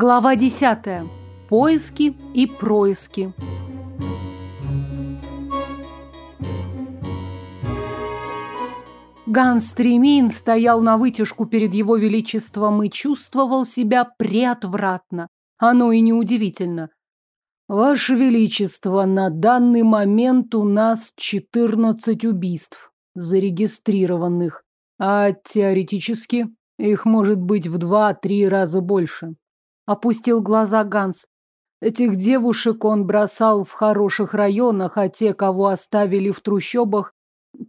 Глава 10. Поиски и происки. Ганс Тремин стоял на вытяжку перед его величеством и чувствовал себя преотвратно. Оно и неудивительно. Ваше величество, на данный момент у нас 14 убийств зарегистрированных, а теоретически их может быть в два-три раза больше. Опустил глаза Ганс. Этих девушек он бросал в хороших районах, а те, кого оставили в трущобах,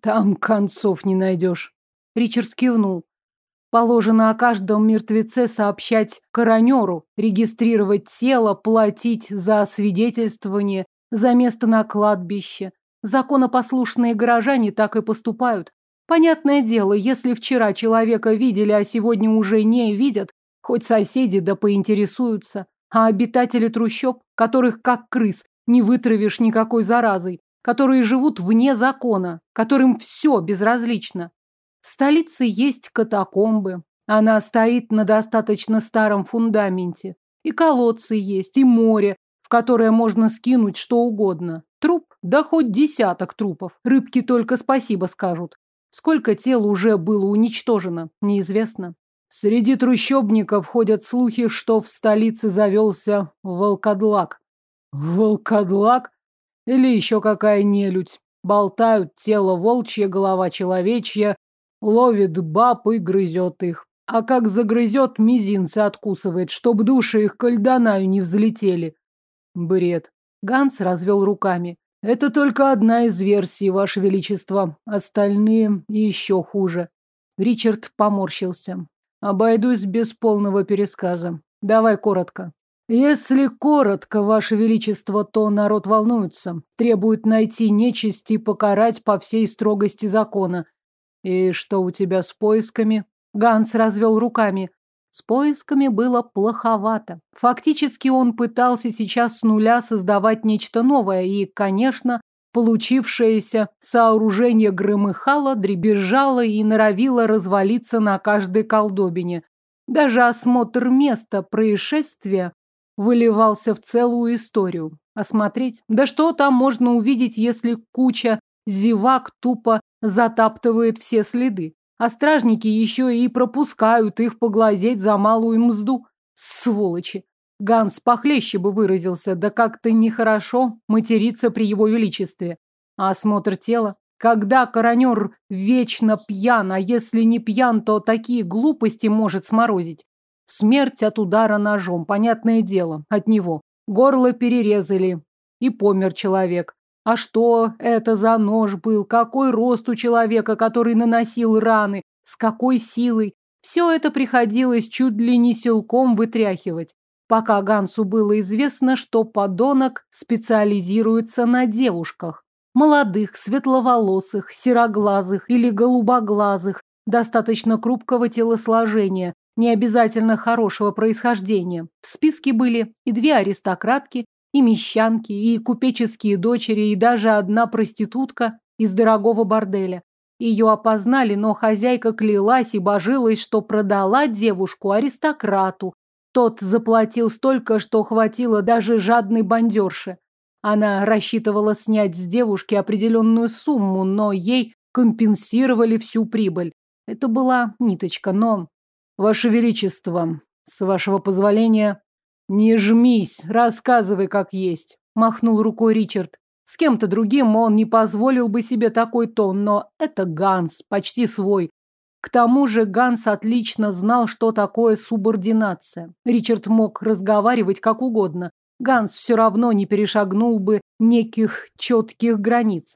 там концов не найдешь. Ричард кивнул. Положено о каждом мертвеце сообщать коронеру, регистрировать тело, платить за свидетельствование, за место на кладбище. Законопослушные горожане так и поступают. Понятное дело, если вчера человека видели, а сегодня уже не видят, хоть соседи да поинтересуются. А обитатели трущоб, которых как крыс не вытравишь никакой заразой, которые живут вне закона, которым все безразлично. В столице есть катакомбы. Она стоит на достаточно старом фундаменте. И колодцы есть, и море, в которое можно скинуть что угодно. Труп, да хоть десяток трупов. Рыбки только спасибо скажут. Сколько тел уже было уничтожено, неизвестно. Среди трущобников ходят слухи, что в столице завелся волкодлак. Волкодлак? Или еще какая нелюдь? Болтают тело волчья, голова человечья, ловит баб и грызет их. А как загрызет, мизинцы откусывает, чтоб души их к Альдонаю не взлетели. Бред. Ганс развел руками. Это только одна из версий, Ваше Величество. Остальные еще хуже. Ричард поморщился. Обойдусь без полного пересказа. Давай коротко. Если коротко, Ваше Величество, то народ волнуется, требует найти нечисть и покарать по всей строгости закона. И что у тебя с поисками? Ганс развел руками. С поисками было плоховато. Фактически он пытался сейчас с нуля создавать нечто новое, и, конечно, получившееся сооружение громыхало, дребезжало и норовило развалиться на каждой колдобине. Даже осмотр места происшествия выливался в целую историю. Осмотреть? Да что там можно увидеть, если куча зевак тупо затаптывает все следы? А стражники еще и пропускают их поглазеть за малую мзду. Сволочи! Ганс похлеще бы выразился, да как-то нехорошо материться при его величестве. А осмотр тела? Когда коронер вечно пьян, а если не пьян, то такие глупости может сморозить. Смерть от удара ножом, понятное дело, от него. Горло перерезали, и помер человек. А что это за нож был? Какой рост у человека, который наносил раны? С какой силой? Все это приходилось чуть ли не силком вытряхивать пока Гансу было известно, что подонок специализируется на девушках. Молодых, светловолосых, сероглазых или голубоглазых, достаточно крупкого телосложения, не обязательно хорошего происхождения. В списке были и две аристократки, и мещанки, и купеческие дочери, и даже одна проститутка из дорогого борделя. Ее опознали, но хозяйка клялась и божилась, что продала девушку аристократу, тот заплатил столько, что хватило даже жадной бандерши. Она рассчитывала снять с девушки определенную сумму, но ей компенсировали всю прибыль. Это была ниточка, но... Ваше Величество, с вашего позволения... Не жмись, рассказывай как есть, махнул рукой Ричард. С кем-то другим он не позволил бы себе такой тон, но это Ганс, почти свой. К тому же Ганс отлично знал, что такое субординация. Ричард мог разговаривать как угодно. Ганс все равно не перешагнул бы неких четких границ.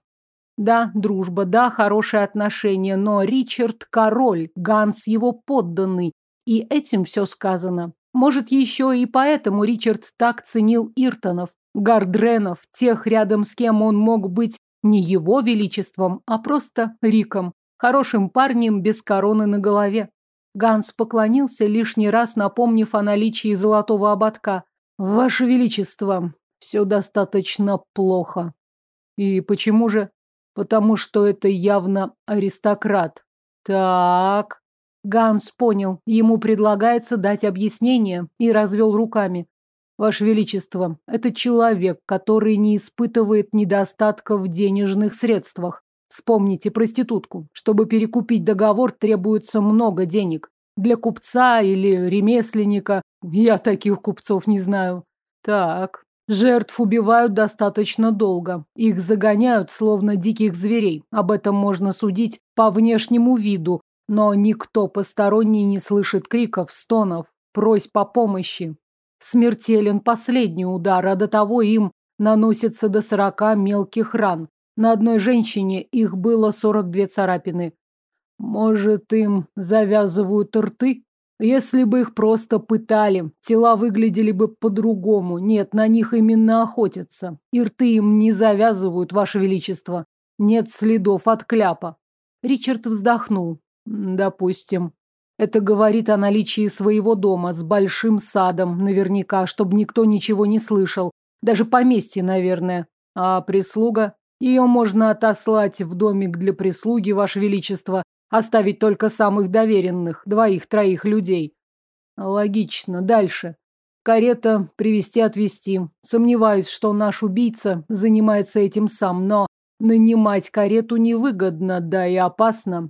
Да, дружба, да, хорошие отношения, но Ричард король, Ганс его подданный. И этим все сказано. Может, еще и поэтому Ричард так ценил Иртонов, Гардренов, тех, рядом с кем он мог быть не его величеством, а просто Риком хорошим парнем без короны на голове. Ганс поклонился, лишний раз напомнив о наличии золотого ободка. «Ваше Величество, все достаточно плохо». «И почему же?» «Потому что это явно аристократ». «Так...» Ганс понял, ему предлагается дать объяснение и развел руками. Ваше Величество, это человек, который не испытывает недостатка в денежных средствах. Вспомните проститутку. Чтобы перекупить договор, требуется много денег. Для купца или ремесленника. Я таких купцов не знаю. Так, жертв убивают достаточно долго. Их загоняют, словно диких зверей. Об этом можно судить по внешнему виду. Но никто посторонний не слышит криков, стонов, просьб о помощи. Смертелен последний удар, а до того им наносится до сорока мелких ран. На одной женщине их было сорок две царапины. Может, им завязывают рты? Если бы их просто пытали, тела выглядели бы по-другому. Нет, на них именно охотятся. И рты им не завязывают, Ваше Величество. Нет следов от кляпа. Ричард вздохнул. Допустим. Это говорит о наличии своего дома с большим садом, наверняка, чтобы никто ничего не слышал. Даже поместье, наверное. А прислуга? Ее можно отослать в домик для прислуги, Ваше Величество, оставить только самых доверенных, двоих-троих людей. Логично. Дальше. Карета привести-отвезти. Сомневаюсь, что наш убийца занимается этим сам, но нанимать карету невыгодно, да и опасно.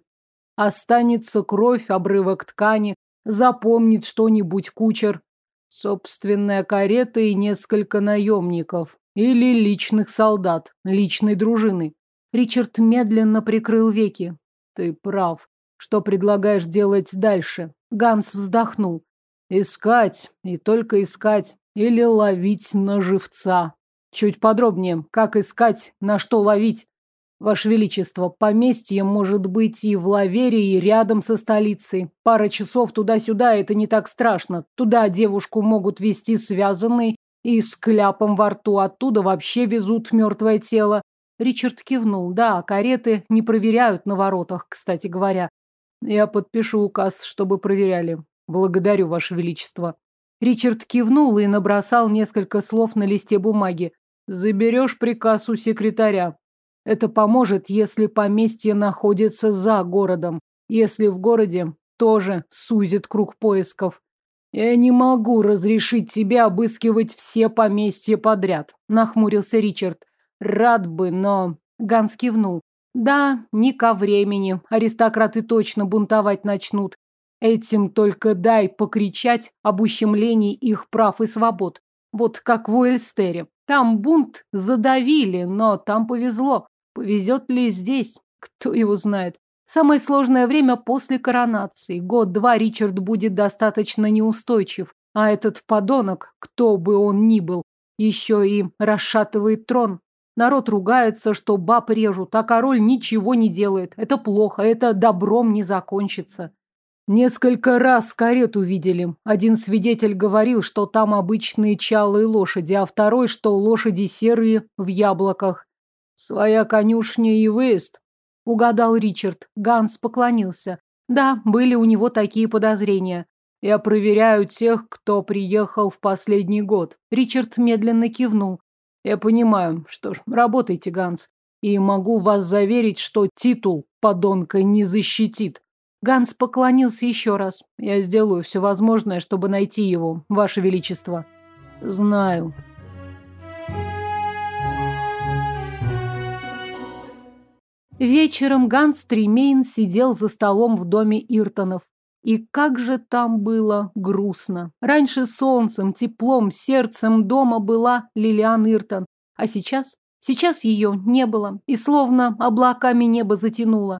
Останется кровь, обрывок ткани, запомнит что-нибудь кучер. Собственная карета и несколько наемников. Или личных солдат, личной дружины. Ричард медленно прикрыл веки. Ты прав. Что предлагаешь делать дальше? Ганс вздохнул. Искать, и только искать, или ловить на живца. Чуть подробнее, как искать, на что ловить. Ваше Величество, поместье может быть и в Лавере, и рядом со столицей. Пара часов туда-сюда – это не так страшно. Туда девушку могут вести связанной и с кляпом во рту. Оттуда вообще везут мертвое тело. Ричард кивнул. Да, кареты не проверяют на воротах, кстати говоря. Я подпишу указ, чтобы проверяли. Благодарю, Ваше Величество. Ричард кивнул и набросал несколько слов на листе бумаги. Заберешь приказ у секретаря. Это поможет, если поместье находится за городом. Если в городе, тоже сузит круг поисков. Я не могу разрешить тебе обыскивать все поместья подряд, нахмурился Ричард. Рад бы, но... Ганс кивнул. Да, не ко времени. Аристократы точно бунтовать начнут. Этим только дай покричать об ущемлении их прав и свобод. Вот как в Уэльстере. Там бунт задавили, но там повезло. Повезет ли здесь? Кто его знает. Самое сложное время после коронации. Год-два Ричард будет достаточно неустойчив. А этот подонок, кто бы он ни был, еще и расшатывает трон. Народ ругается, что баб режут, а король ничего не делает. Это плохо, это добром не закончится. Несколько раз карету видели. Один свидетель говорил, что там обычные чалые лошади, а второй, что лошади серые в яблоках. Своя конюшня и выезд. Угадал Ричард. Ганс поклонился. Да, были у него такие подозрения. Я проверяю тех, кто приехал в последний год. Ричард медленно кивнул. Я понимаю. Что ж, работайте, Ганс. И могу вас заверить, что титул подонка не защитит. Ганс поклонился еще раз. Я сделаю все возможное, чтобы найти его, ваше величество. Знаю. Вечером Ганс Тремейн сидел за столом в доме Иртонов. И как же там было грустно. Раньше солнцем, теплом, сердцем дома была Лилиан Иртон. А сейчас? Сейчас ее не было. И словно облаками небо затянуло.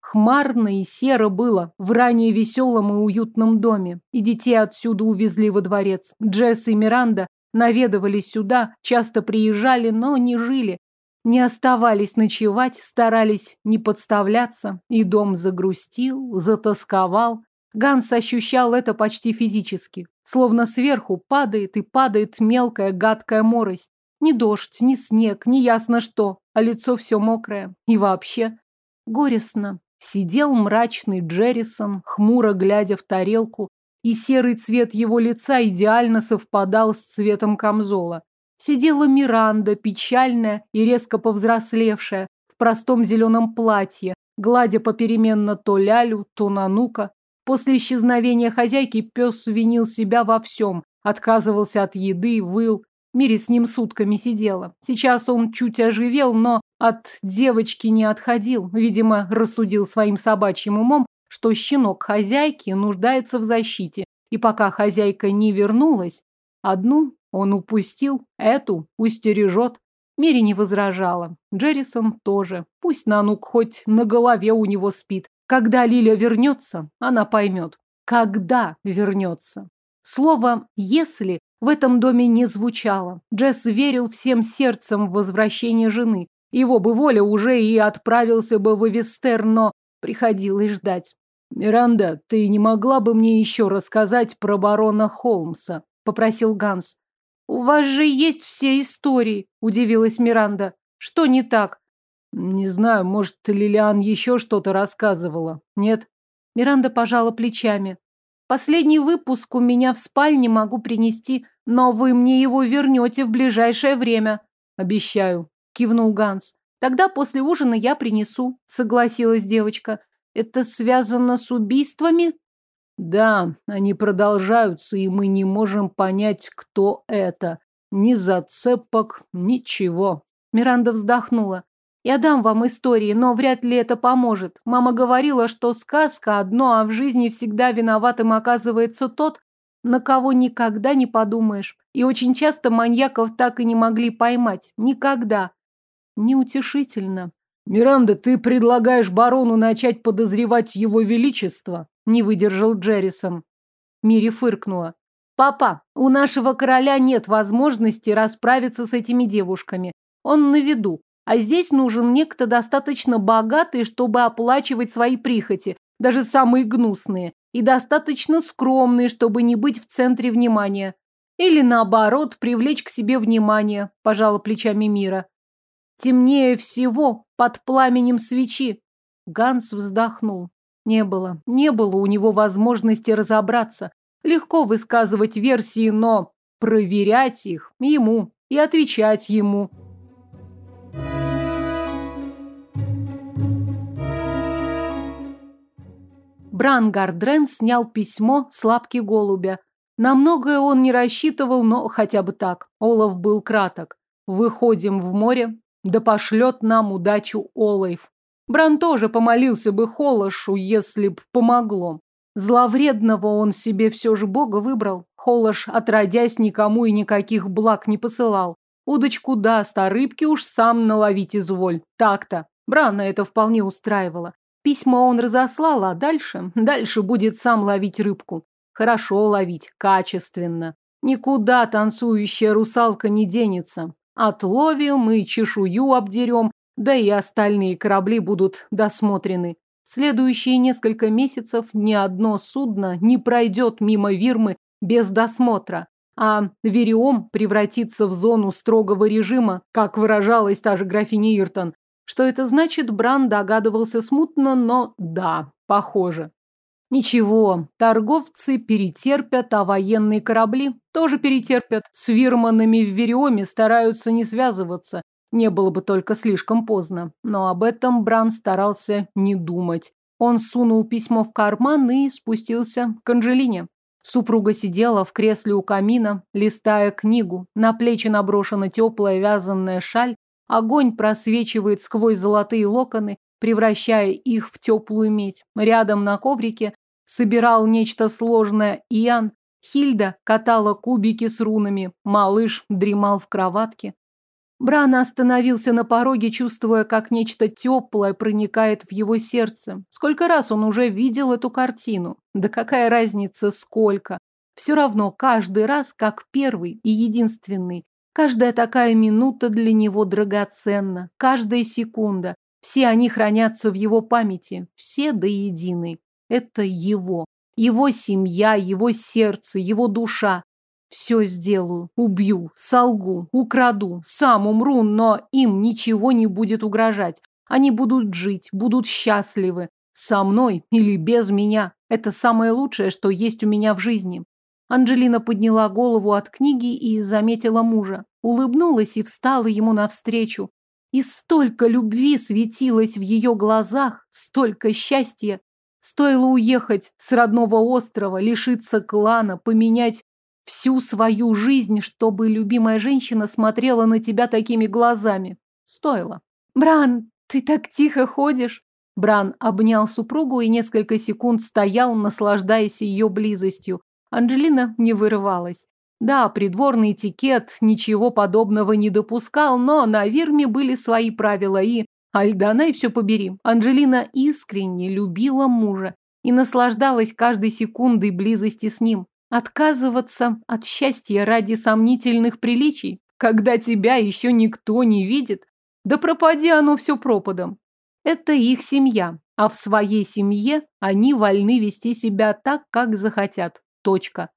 Хмарно и серо было в ранее веселом и уютном доме. И детей отсюда увезли во дворец. Джесс и Миранда наведывались сюда, часто приезжали, но не жили. Не оставались ночевать, старались не подставляться, и дом загрустил, затасковал. Ганс ощущал это почти физически, словно сверху падает и падает мелкая гадкая морось. Ни дождь, ни снег, ни ясно что, а лицо все мокрое. И вообще горестно. Сидел мрачный Джеррисон, хмуро глядя в тарелку, и серый цвет его лица идеально совпадал с цветом камзола сидела Миранда, печальная и резко повзрослевшая, в простом зеленом платье, гладя попеременно то Лялю, то Нанука. После исчезновения хозяйки пес винил себя во всем. Отказывался от еды, выл. Мире с ним сутками сидела. Сейчас он чуть оживел, но от девочки не отходил. Видимо, рассудил своим собачьим умом, что щенок хозяйки нуждается в защите. И пока хозяйка не вернулась, одну он упустил, эту устережет. Мири не возражала. Джеррисон тоже. Пусть Нанук хоть на голове у него спит. Когда Лиля вернется, она поймет. Когда вернется. Слово «если» в этом доме не звучало. Джесс верил всем сердцем в возвращение жены. Его бы воля уже и отправился бы в Эвестер, но приходилось ждать. «Миранда, ты не могла бы мне еще рассказать про барона Холмса?» – попросил Ганс. «У вас же есть все истории», – удивилась Миранда. «Что не так?» «Не знаю, может, Лилиан еще что-то рассказывала. Нет?» Миранда пожала плечами. «Последний выпуск у меня в спальне могу принести, но вы мне его вернете в ближайшее время». «Обещаю», – кивнул Ганс. «Тогда после ужина я принесу», – согласилась девочка. «Это связано с убийствами?» Да, они продолжаются, и мы не можем понять, кто это. Ни зацепок, ничего. Миранда вздохнула. Я дам вам истории, но вряд ли это поможет. Мама говорила, что сказка одно, а в жизни всегда виноватым оказывается тот, на кого никогда не подумаешь. И очень часто маньяков так и не могли поймать. Никогда. Неутешительно. Миранда, ты предлагаешь барону начать подозревать его величество? Не выдержал Джеррисон. Мири фыркнула. Папа, у нашего короля нет возможности расправиться с этими девушками. Он на виду. А здесь нужен некто достаточно богатый, чтобы оплачивать свои прихоти, даже самые гнусные, и достаточно скромный, чтобы не быть в центре внимания. Или наоборот, привлечь к себе внимание, пожала плечами Мира. Темнее всего под пламенем свечи. Ганс вздохнул. Не было, не было у него возможности разобраться. Легко высказывать версии, но проверять их ему и отвечать ему. Брангардрен снял письмо с лапки голубя. На многое он не рассчитывал, но хотя бы так. Олаф был краток. Выходим в море, да пошлет нам удачу Олаев. Бран тоже помолился бы Холошу, если б помогло. Зловредного он себе все же бога выбрал. Холош, отродясь, никому и никаких благ не посылал. Удочку даст, а рыбки уж сам наловить изволь. Так-то. Брана это вполне устраивало. Письма он разослал, а дальше? Дальше будет сам ловить рыбку. Хорошо ловить, качественно. Никуда танцующая русалка не денется. Отловим и чешую обдерем, да и остальные корабли будут досмотрены. Следующие несколько месяцев ни одно судно не пройдет мимо Вирмы без досмотра, а Вериом превратится в зону строгого режима, как выражалась та же графиня Иртон. Что это значит, Бран догадывался смутно, но да, похоже. Ничего, торговцы перетерпят, а военные корабли тоже перетерпят. С вирманами в Вериоме стараются не связываться. Не было бы только слишком поздно. Но об этом Бран старался не думать. Он сунул письмо в карман и спустился к Анжелине. Супруга сидела в кресле у камина, листая книгу. На плечи наброшена теплая вязаная шаль. Огонь просвечивает сквозь золотые локоны, превращая их в теплую медь. Рядом на коврике собирал нечто сложное Иоанн. Хильда катала кубики с рунами. Малыш дремал в кроватке. Брана остановился на пороге, чувствуя, как нечто теплое проникает в его сердце. Сколько раз он уже видел эту картину? Да какая разница, сколько? Все равно каждый раз как первый и единственный. Каждая такая минута для него драгоценна. Каждая секунда. Все они хранятся в его памяти. Все до единой. Это его. Его семья, его сердце, его душа. Все сделаю, убью, солгу, украду, сам умру, но им ничего не будет угрожать. Они будут жить, будут счастливы. Со мной или без меня. Это самое лучшее, что есть у меня в жизни. Анжелина подняла голову от книги и заметила мужа. Улыбнулась и встала ему навстречу. И столько любви светилось в ее глазах, столько счастья. Стоило уехать с родного острова, лишиться клана, поменять всю свою жизнь, чтобы любимая женщина смотрела на тебя такими глазами. Стоило. Бран, ты так тихо ходишь. Бран обнял супругу и несколько секунд стоял, наслаждаясь ее близостью. Анжелина не вырывалась. Да, придворный этикет ничего подобного не допускал, но на Вирме были свои правила и Альдана и все побери. Анжелина искренне любила мужа и наслаждалась каждой секундой близости с ним. Отказываться от счастья ради сомнительных приличий, когда тебя еще никто не видит, да пропади оно все пропадом. Это их семья, а в своей семье они вольны вести себя так, как захотят. Точка.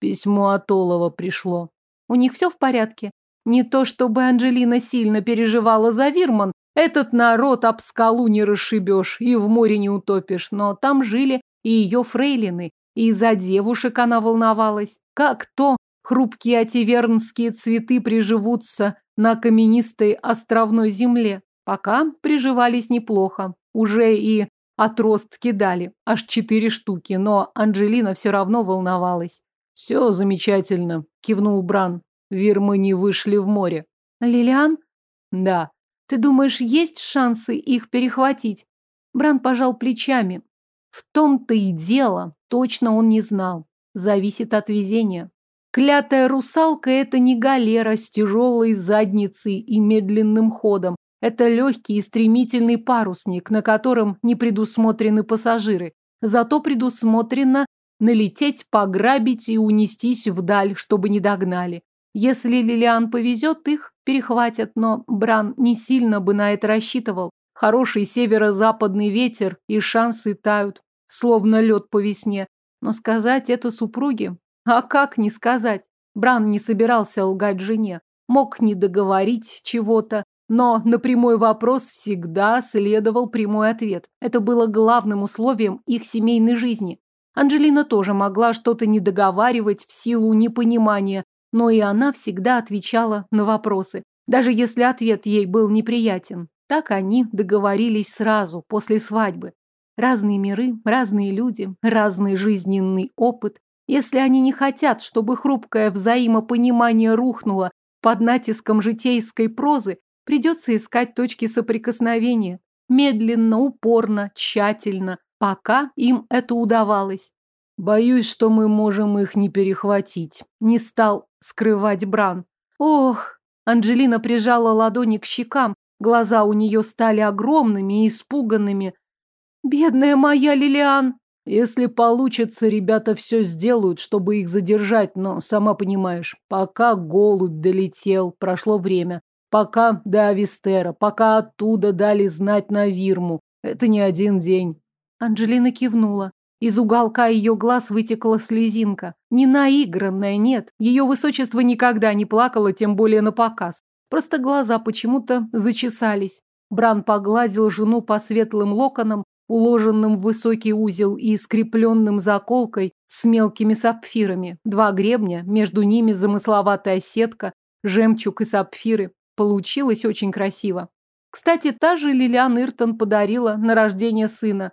Письмо от Олова пришло. У них все в порядке. Не то чтобы Анжелина сильно переживала за Вирман, этот народ об скалу не расшибешь и в море не утопишь, но там жили и ее фрейлины, и за девушек она волновалась. Как то хрупкие ативернские цветы приживутся на каменистой островной земле. Пока приживались неплохо. Уже и отростки дали, аж четыре штуки, но Анжелина все равно волновалась. «Все замечательно», – кивнул Бран. Вирмы не вышли в море. «Лилиан?» «Да. Ты думаешь, есть шансы их перехватить? Бран пожал плечами. В том-то и дело, точно он не знал. Зависит от везения. Клятая русалка – это не галера с тяжелой задницей и медленным ходом. Это легкий и стремительный парусник, на котором не предусмотрены пассажиры. Зато предусмотрено налететь, пограбить и унестись вдаль, чтобы не догнали. Если Лилиан повезет, их перехватят, но Бран не сильно бы на это рассчитывал. Хороший северо-западный ветер, и шансы тают, словно лед по весне. Но сказать это супруге? А как не сказать? Бран не собирался лгать жене. Мог не договорить чего-то, но на прямой вопрос всегда следовал прямой ответ. Это было главным условием их семейной жизни. Анжелина тоже могла что-то не договаривать в силу непонимания, но и она всегда отвечала на вопросы, даже если ответ ей был неприятен. Так они договорились сразу, после свадьбы. Разные миры, разные люди, разный жизненный опыт. Если они не хотят, чтобы хрупкое взаимопонимание рухнуло под натиском житейской прозы, придется искать точки соприкосновения. Медленно, упорно, тщательно, пока им это удавалось. Боюсь, что мы можем их не перехватить. Не стал скрывать Бран. Ох! Анжелина прижала ладони к щекам. Глаза у нее стали огромными и испуганными. Бедная моя Лилиан! Если получится, ребята все сделают, чтобы их задержать, но, сама понимаешь, пока голубь долетел, прошло время. Пока до Авистера, пока оттуда дали знать на Вирму. Это не один день. Анжелина кивнула. Из уголка ее глаз вытекла слезинка. Не наигранная, нет. Ее высочество никогда не плакало, тем более на показ. Просто глаза почему-то зачесались. Бран погладил жену по светлым локонам, уложенным в высокий узел и скрепленным заколкой с мелкими сапфирами. Два гребня, между ними замысловатая сетка, жемчуг и сапфиры. Получилось очень красиво. Кстати, та же Лилиан Иртон подарила на рождение сына.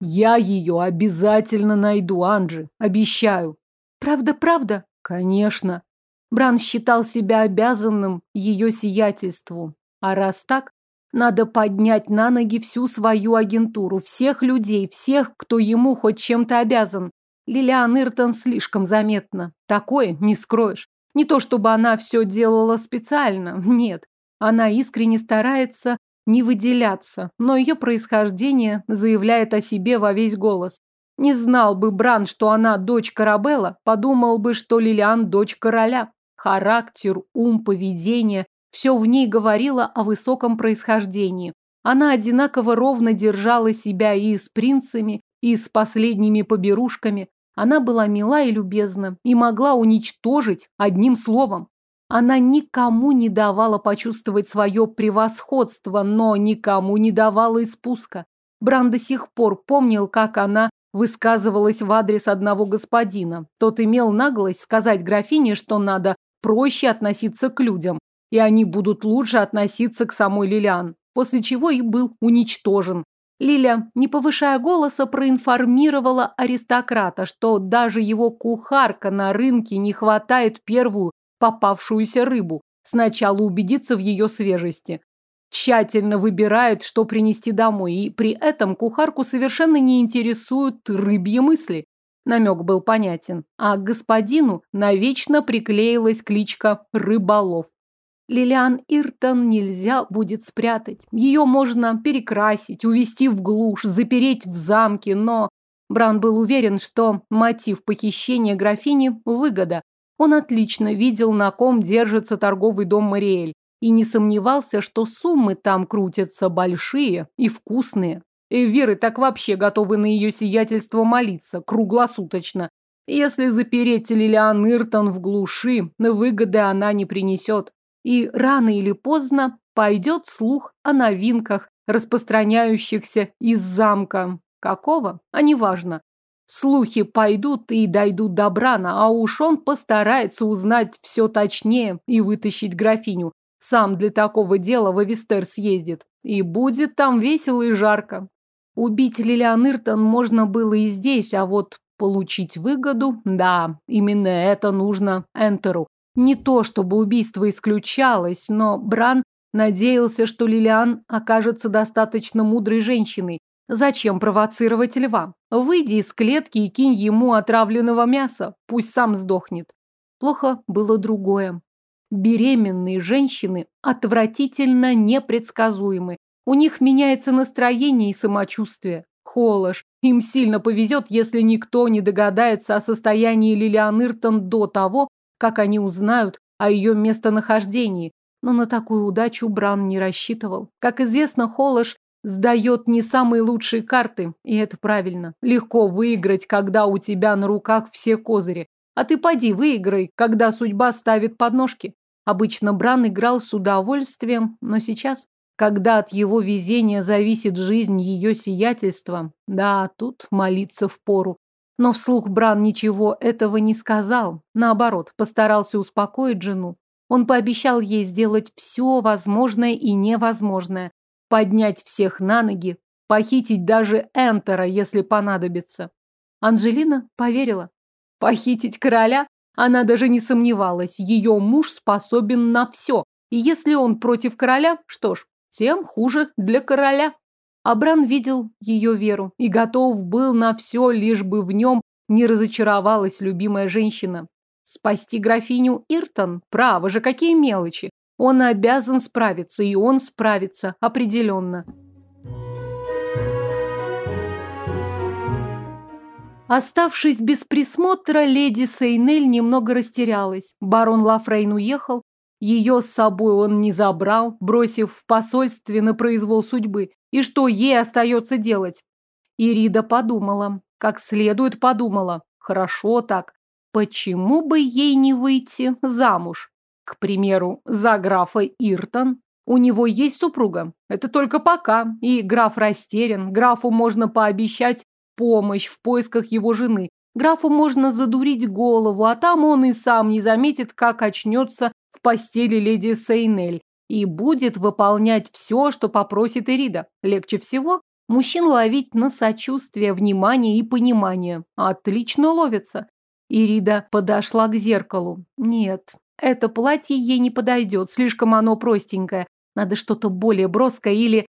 Я ее обязательно найду, Анджи, обещаю. Правда, правда? Конечно. Бран считал себя обязанным ее сиятельству. А раз так, надо поднять на ноги всю свою агентуру, всех людей, всех, кто ему хоть чем-то обязан. Лилиан Иртон слишком заметна. Такое не скроешь. Не то чтобы она все делала специально, нет. Она искренне старается не выделяться, но ее происхождение заявляет о себе во весь голос. Не знал бы Бран, что она дочь Карабелла, подумал бы, что Лилиан дочь короля. Характер, ум, поведение – все в ней говорило о высоком происхождении. Она одинаково ровно держала себя и с принцами, и с последними поберушками. Она была мила и любезна, и могла уничтожить одним словом. Она никому не давала почувствовать свое превосходство, но никому не давала испуска. Бран до сих пор помнил, как она высказывалась в адрес одного господина. Тот имел наглость сказать графине, что надо проще относиться к людям, и они будут лучше относиться к самой Лилиан, после чего и был уничтожен. Лиля, не повышая голоса, проинформировала аристократа, что даже его кухарка на рынке не хватает первую попавшуюся рыбу. Сначала убедиться в ее свежести. Тщательно выбирает, что принести домой, и при этом кухарку совершенно не интересуют рыбьи мысли. Намек был понятен, а господину навечно приклеилась кличка «Рыболов». Лилиан Иртон нельзя будет спрятать. Ее можно перекрасить, увести в глушь, запереть в замке, но... Бран был уверен, что мотив похищения графини – выгода. Он отлично видел, на ком держится торговый дом Мариэль, и не сомневался, что суммы там крутятся большие и вкусные. Эверы так вообще готовы на ее сиятельство молиться круглосуточно. Если запереть Лилиан Иртон в глуши, выгоды она не принесет и рано или поздно пойдет слух о новинках, распространяющихся из замка. Какого? А неважно. Слухи пойдут и дойдут до Брана, а уж он постарается узнать все точнее и вытащить графиню. Сам для такого дела в Авестер съездит. И будет там весело и жарко. Убить Лилиан Иртон можно было и здесь, а вот получить выгоду, да, именно это нужно Энтеру. Не то, чтобы убийство исключалось, но Бран надеялся, что Лилиан окажется достаточно мудрой женщиной. Зачем провоцировать льва? Выйди из клетки и кинь ему отравленного мяса, пусть сам сдохнет. Плохо было другое. Беременные женщины отвратительно непредсказуемы. У них меняется настроение и самочувствие. Холош. Им сильно повезет, если никто не догадается о состоянии Лилиан Иртон до того, как они узнают о ее местонахождении. Но на такую удачу Бран не рассчитывал. Как известно, Холош сдает не самые лучшие карты, и это правильно. Легко выиграть, когда у тебя на руках все козыри. А ты поди выиграй, когда судьба ставит подножки. Обычно Бран играл с удовольствием, но сейчас, когда от его везения зависит жизнь ее сиятельства, да, тут молиться в пору. Но вслух Бран ничего этого не сказал. Наоборот, постарался успокоить жену. Он пообещал ей сделать все возможное и невозможное. Поднять всех на ноги, похитить даже Энтера, если понадобится. Анжелина поверила. Похитить короля? Она даже не сомневалась. Ее муж способен на все. И если он против короля, что ж, тем хуже для короля. Абран видел ее веру и готов был на все, лишь бы в нем не разочаровалась любимая женщина. Спасти графиню Иртон? Право же, какие мелочи! Он обязан справиться, и он справится, определенно. Оставшись без присмотра, леди Сейнель немного растерялась. Барон Лафрейн уехал, ее с собой он не забрал, бросив в посольстве на произвол судьбы. И что ей остается делать? Ирида подумала, как следует подумала. Хорошо так. Почему бы ей не выйти замуж? К примеру, за графа Иртон. У него есть супруга. Это только пока. И граф растерян. Графу можно пообещать помощь в поисках его жены. Графу можно задурить голову, а там он и сам не заметит, как очнется в постели леди Сейнель и будет выполнять все, что попросит Ирида. Легче всего мужчин ловить на сочувствие, внимание и понимание. Отлично ловится. Ирида подошла к зеркалу. Нет, это платье ей не подойдет, слишком оно простенькое. Надо что-то более броское или...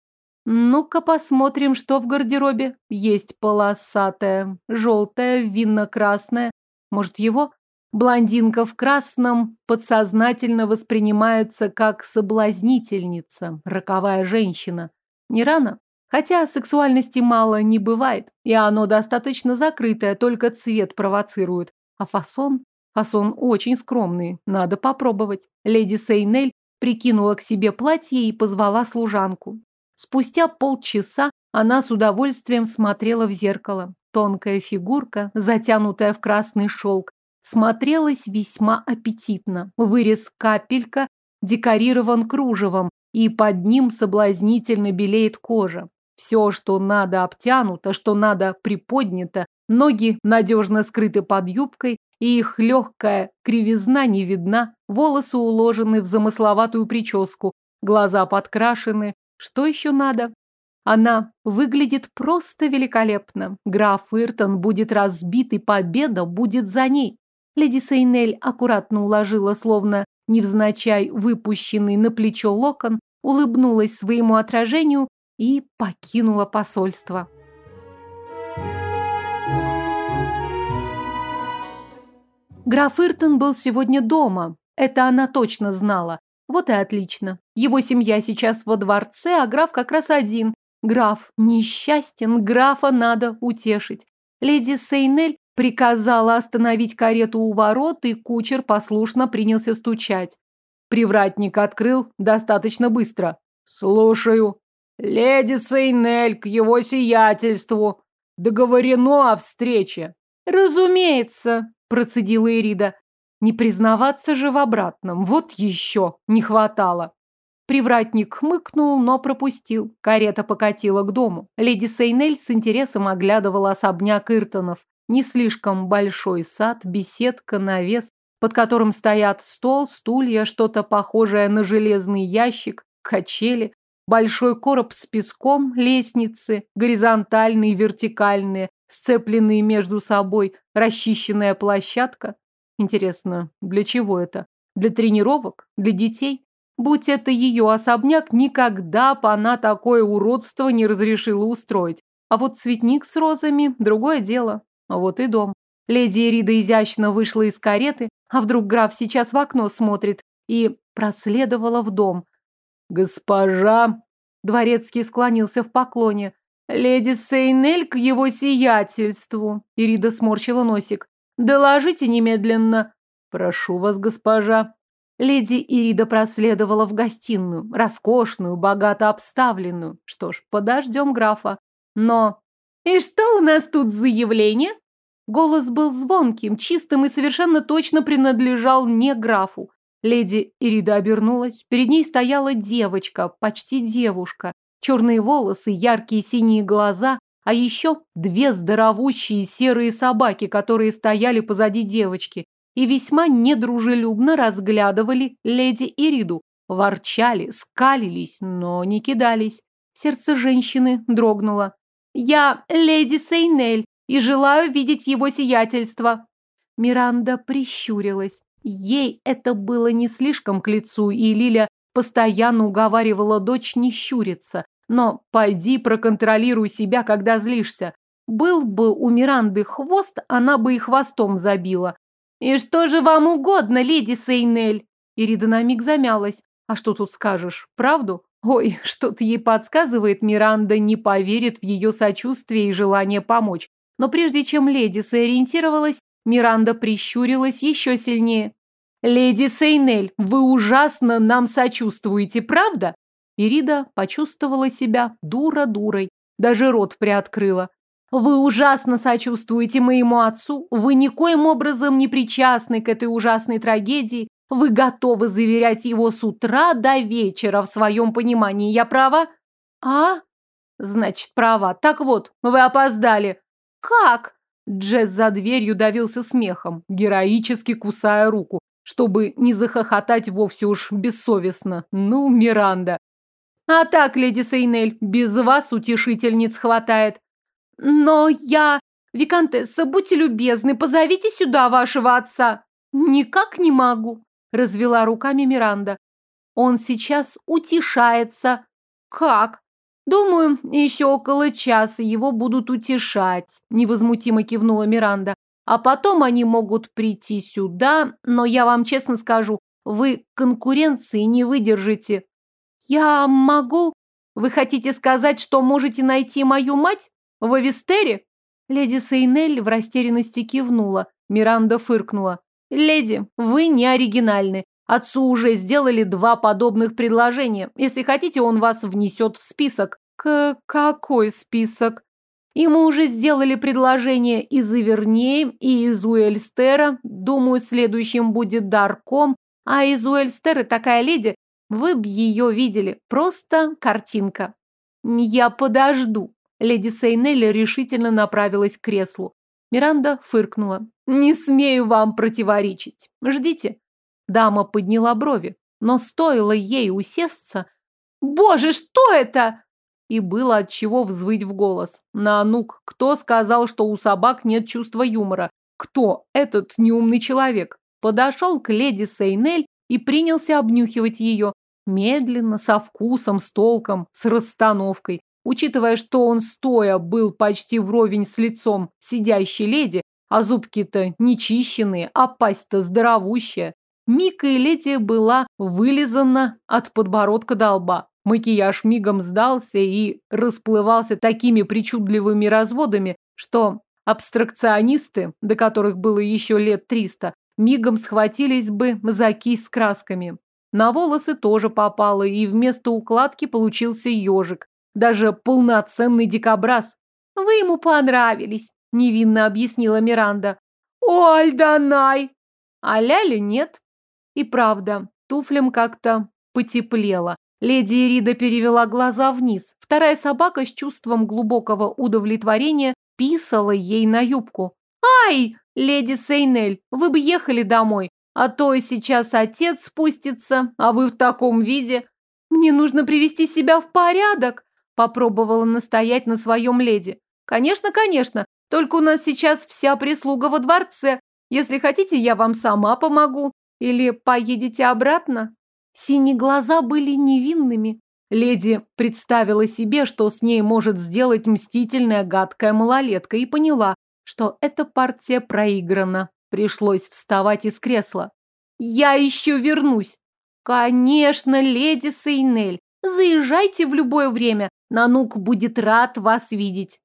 Ну-ка посмотрим, что в гардеробе. Есть полосатое, желтое, винно-красное. Может, его? Блондинка в красном подсознательно воспринимается как соблазнительница, роковая женщина. Не рано? Хотя сексуальности мало не бывает, и оно достаточно закрытое, только цвет провоцирует. А фасон? Фасон очень скромный, надо попробовать. Леди Сейнель прикинула к себе платье и позвала служанку. Спустя полчаса она с удовольствием смотрела в зеркало. Тонкая фигурка, затянутая в красный шелк, смотрелась весьма аппетитно. Вырез капелька декорирован кружевом, и под ним соблазнительно белеет кожа. Все, что надо, обтянуто, что надо, приподнято, ноги надежно скрыты под юбкой, и их легкая кривизна не видна, волосы уложены в замысловатую прическу, глаза подкрашены. Что еще надо? Она выглядит просто великолепно. Граф Иртон будет разбит, и победа будет за ней. Леди Сейнель аккуратно уложила, словно невзначай выпущенный на плечо локон, улыбнулась своему отражению и покинула посольство. Граф Иртон был сегодня дома. Это она точно знала. Вот и отлично. Его семья сейчас во дворце, а граф как раз один. Граф несчастен, графа надо утешить. Леди Сейнель приказала остановить карету у ворот, и кучер послушно принялся стучать. Привратник открыл достаточно быстро. «Слушаю. Леди Сейнель к его сиятельству. Договорено о встрече». «Разумеется», – процедила Ирида. Не признаваться же в обратном. Вот еще не хватало. Привратник хмыкнул, но пропустил. Карета покатила к дому. Леди Сейнель с интересом оглядывала особняк Иртонов. Не слишком большой сад, беседка, навес, под которым стоят стол, стулья, что-то похожее на железный ящик, качели, большой короб с песком, лестницы, горизонтальные и вертикальные, сцепленные между собой, расчищенная площадка. Интересно, для чего это? Для тренировок? Для детей? Будь это ее особняк, никогда бы она такое уродство не разрешила устроить. А вот цветник с розами – другое дело. А вот и дом. Леди Эрида изящно вышла из кареты, а вдруг граф сейчас в окно смотрит, и проследовала в дом. «Госпожа!» Дворецкий склонился в поклоне. «Леди Сейнель к его сиятельству!» Ирида сморщила носик. Доложите немедленно. Прошу вас, госпожа. Леди Ирида проследовала в гостиную, роскошную, богато обставленную. Что ж, подождем графа. Но... И что у нас тут заявление? Голос был звонким, чистым и совершенно точно принадлежал не графу. Леди Ирида обернулась. Перед ней стояла девочка, почти девушка. Черные волосы, яркие синие глаза, а еще две здоровущие серые собаки, которые стояли позади девочки и весьма недружелюбно разглядывали леди Ириду, ворчали, скалились, но не кидались. Сердце женщины дрогнуло. «Я леди Сейнель и желаю видеть его сиятельство». Миранда прищурилась. Ей это было не слишком к лицу, и Лиля постоянно уговаривала дочь не щуриться, но пойди проконтролируй себя, когда злишься. Был бы у Миранды хвост, она бы и хвостом забила. «И что же вам угодно, леди Сейнель?» Ирида на миг замялась. «А что тут скажешь? Правду?» Ой, что-то ей подсказывает, Миранда не поверит в ее сочувствие и желание помочь. Но прежде чем леди сориентировалась, Миранда прищурилась еще сильнее. «Леди Сейнель, вы ужасно нам сочувствуете, правда? Ирида почувствовала себя дура-дурой, даже рот приоткрыла. «Вы ужасно сочувствуете моему отцу, вы никоим образом не причастны к этой ужасной трагедии, вы готовы заверять его с утра до вечера в своем понимании. Я права?» «А? Значит, права. Так вот, вы опоздали». «Как?» Джесс за дверью давился смехом, героически кусая руку, чтобы не захохотать вовсе уж бессовестно. Ну, Миранда. А так, леди Сейнель, без вас утешительниц хватает. Но я... Викантесса, будьте любезны, позовите сюда вашего отца. Никак не могу, развела руками Миранда. Он сейчас утешается. Как? Думаю, еще около часа его будут утешать, невозмутимо кивнула Миранда. А потом они могут прийти сюда, но я вам честно скажу, вы конкуренции не выдержите. «Я могу? Вы хотите сказать, что можете найти мою мать? В Авистере?» Леди Сейнель в растерянности кивнула. Миранда фыркнула. «Леди, вы не оригинальны. Отцу уже сделали два подобных предложения. Если хотите, он вас внесет в список». «К какой список?» Ему уже сделали предложение из Ивернеи и из Уэльстера. Думаю, следующим будет Дарком. А из Уэльстера такая леди, вы б ее видели. Просто картинка. Я подожду. Леди Сейнелли решительно направилась к креслу. Миранда фыркнула. Не смею вам противоречить. Ждите. Дама подняла брови, но стоило ей усесться. Боже, что это? и было от чего взвыть в голос. Нанук, кто сказал, что у собак нет чувства юмора? Кто этот неумный человек? Подошел к леди Сейнель и принялся обнюхивать ее. Медленно, со вкусом, с толком, с расстановкой. Учитывая, что он стоя был почти вровень с лицом сидящей леди, а зубки-то нечищенные, а пасть-то здоровущая, Мика и леди была вылизана от подбородка до лба. Макияж мигом сдался и расплывался такими причудливыми разводами, что абстракционисты, до которых было еще лет триста, мигом схватились бы за кисть с красками. На волосы тоже попало, и вместо укладки получился ежик. Даже полноценный дикобраз. «Вы ему понравились», – невинно объяснила Миранда. «О, Альданай!» А Ляли нет. И правда, туфлям как-то потеплело. Леди Ирида перевела глаза вниз. Вторая собака с чувством глубокого удовлетворения писала ей на юбку. «Ай, леди Сейнель, вы бы ехали домой, а то сейчас отец спустится, а вы в таком виде. Мне нужно привести себя в порядок», попробовала настоять на своем леди. «Конечно, конечно, только у нас сейчас вся прислуга во дворце. Если хотите, я вам сама помогу. Или поедете обратно?» Синие глаза были невинными. Леди представила себе, что с ней может сделать мстительная гадкая малолетка, и поняла, что эта партия проиграна. Пришлось вставать из кресла. «Я еще вернусь!» «Конечно, леди Сейнель! Заезжайте в любое время, Нанук будет рад вас видеть!»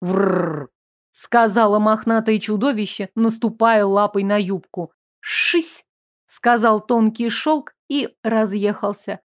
«Врррр!» — сказала мохнатое чудовище, наступая лапой на юбку. «Шись!» — сказал тонкий шелк и разъехался.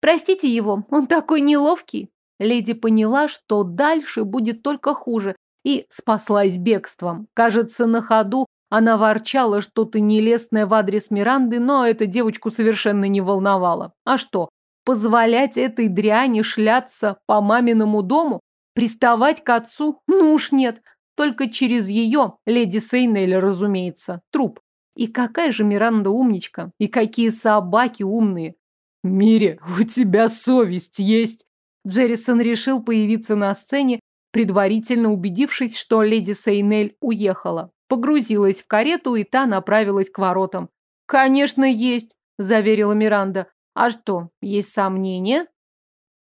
Простите его, он такой неловкий. Леди поняла, что дальше будет только хуже, и спаслась бегством. Кажется, на ходу она ворчала что-то нелестное в адрес Миранды, но эта девочку совершенно не волновало. А что, позволять этой дряни шляться по маминому дому? Приставать к отцу? Ну уж нет. Только через ее, леди Сейнель, разумеется, труп. И какая же Миранда умничка, и какие собаки умные. Мире, у тебя совесть есть. Джеррисон решил появиться на сцене, предварительно убедившись, что леди Сейнель уехала. Погрузилась в карету, и та направилась к воротам. «Конечно, есть», – заверила Миранда. «А что, есть сомнения?»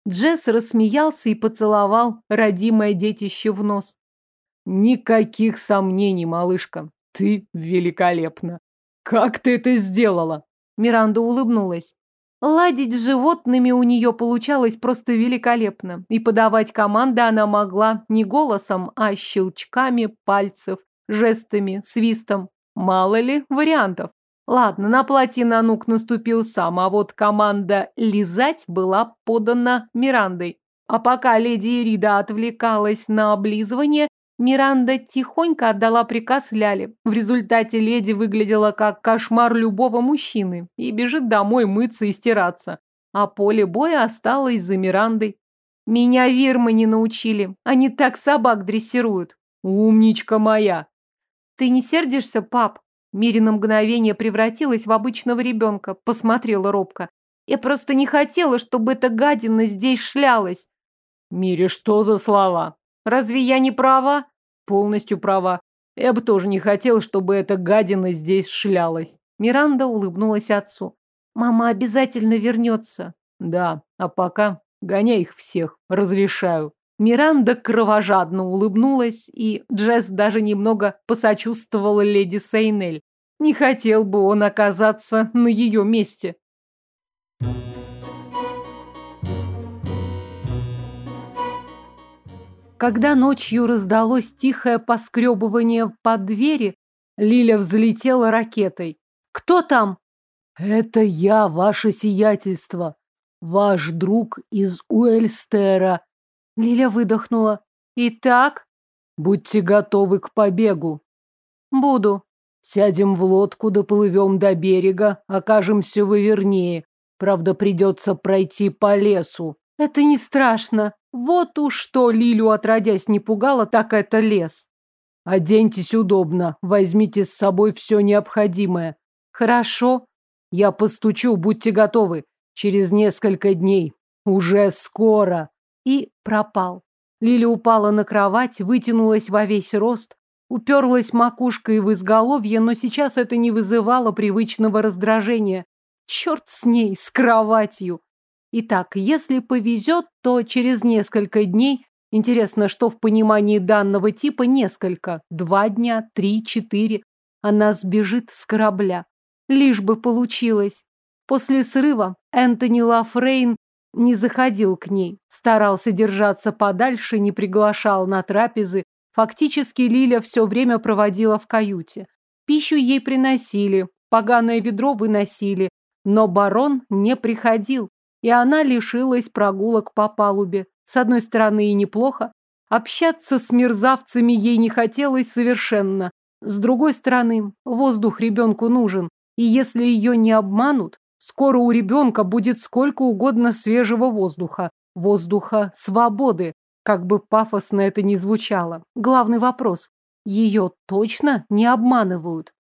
Джесс рассмеялся и поцеловал родимое детище в нос. «Никаких сомнений, малышка. Ты великолепна. Как ты это сделала? Миранда улыбнулась. Ладить с животными у нее получалось просто великолепно. И подавать команды она могла не голосом, а щелчками пальцев, жестами, свистом. Мало ли вариантов. Ладно, на платье Нанук наступил сам, а вот команда «лизать» была подана Мирандой. А пока леди Ирида отвлекалась на облизывание, Миранда тихонько отдала приказ Ляле. В результате леди выглядела как кошмар любого мужчины и бежит домой мыться и стираться. А поле боя осталось за Мирандой. Меня Вирмы не научили. Они так собак дрессируют. Умничка моя. Ты не сердишься, пап? Мири на мгновение превратилась в обычного ребенка, посмотрела робко. Я просто не хотела, чтобы эта гадина здесь шлялась. Мири, что за слова? Разве я не права? Полностью права. Я бы тоже не хотел, чтобы эта гадина здесь шлялась. Миранда улыбнулась отцу. Мама обязательно вернется. Да, а пока гоняй их всех, разрешаю. Миранда кровожадно улыбнулась, и Джесс даже немного посочувствовала леди Сейнель. Не хотел бы он оказаться на ее месте. Когда ночью раздалось тихое поскребывание под двери, Лиля взлетела ракетой. «Кто там?» «Это я, ваше сиятельство, ваш друг из Уэльстера». Лиля выдохнула. «Итак?» «Будьте готовы к побегу». «Буду». «Сядем в лодку, доплывем до берега, окажемся вы вернее. Правда, придется пройти по лесу». «Это не страшно», вот уж что Лилю отродясь не пугало, так это лес. Оденьтесь удобно, возьмите с собой все необходимое. Хорошо. Я постучу, будьте готовы. Через несколько дней. Уже скоро. и пропал. Лиля упала на кровать, вытянулась во весь рост, уперлась макушкой в изголовье, но сейчас это не вызывало привычного раздражения. Черт с ней, с кроватью! Итак, если повезет, то через несколько дней Интересно, что в понимании данного типа несколько. Два дня, три, четыре. Она сбежит с корабля. Лишь бы получилось. После срыва Энтони Лафрейн не заходил к ней, старался держаться подальше, не приглашал на трапезы. Фактически Лиля все время проводила в каюте. Пищу ей приносили, поганое ведро выносили, но барон не приходил, и она лишилась прогулок по палубе. С одной стороны и неплохо, общаться с мерзавцами ей не хотелось совершенно. С другой стороны, воздух ребенку нужен, и если ее не обманут, скоро у ребенка будет сколько угодно свежего воздуха, воздуха свободы, как бы пафосно это ни звучало. Главный вопрос – ее точно не обманывают?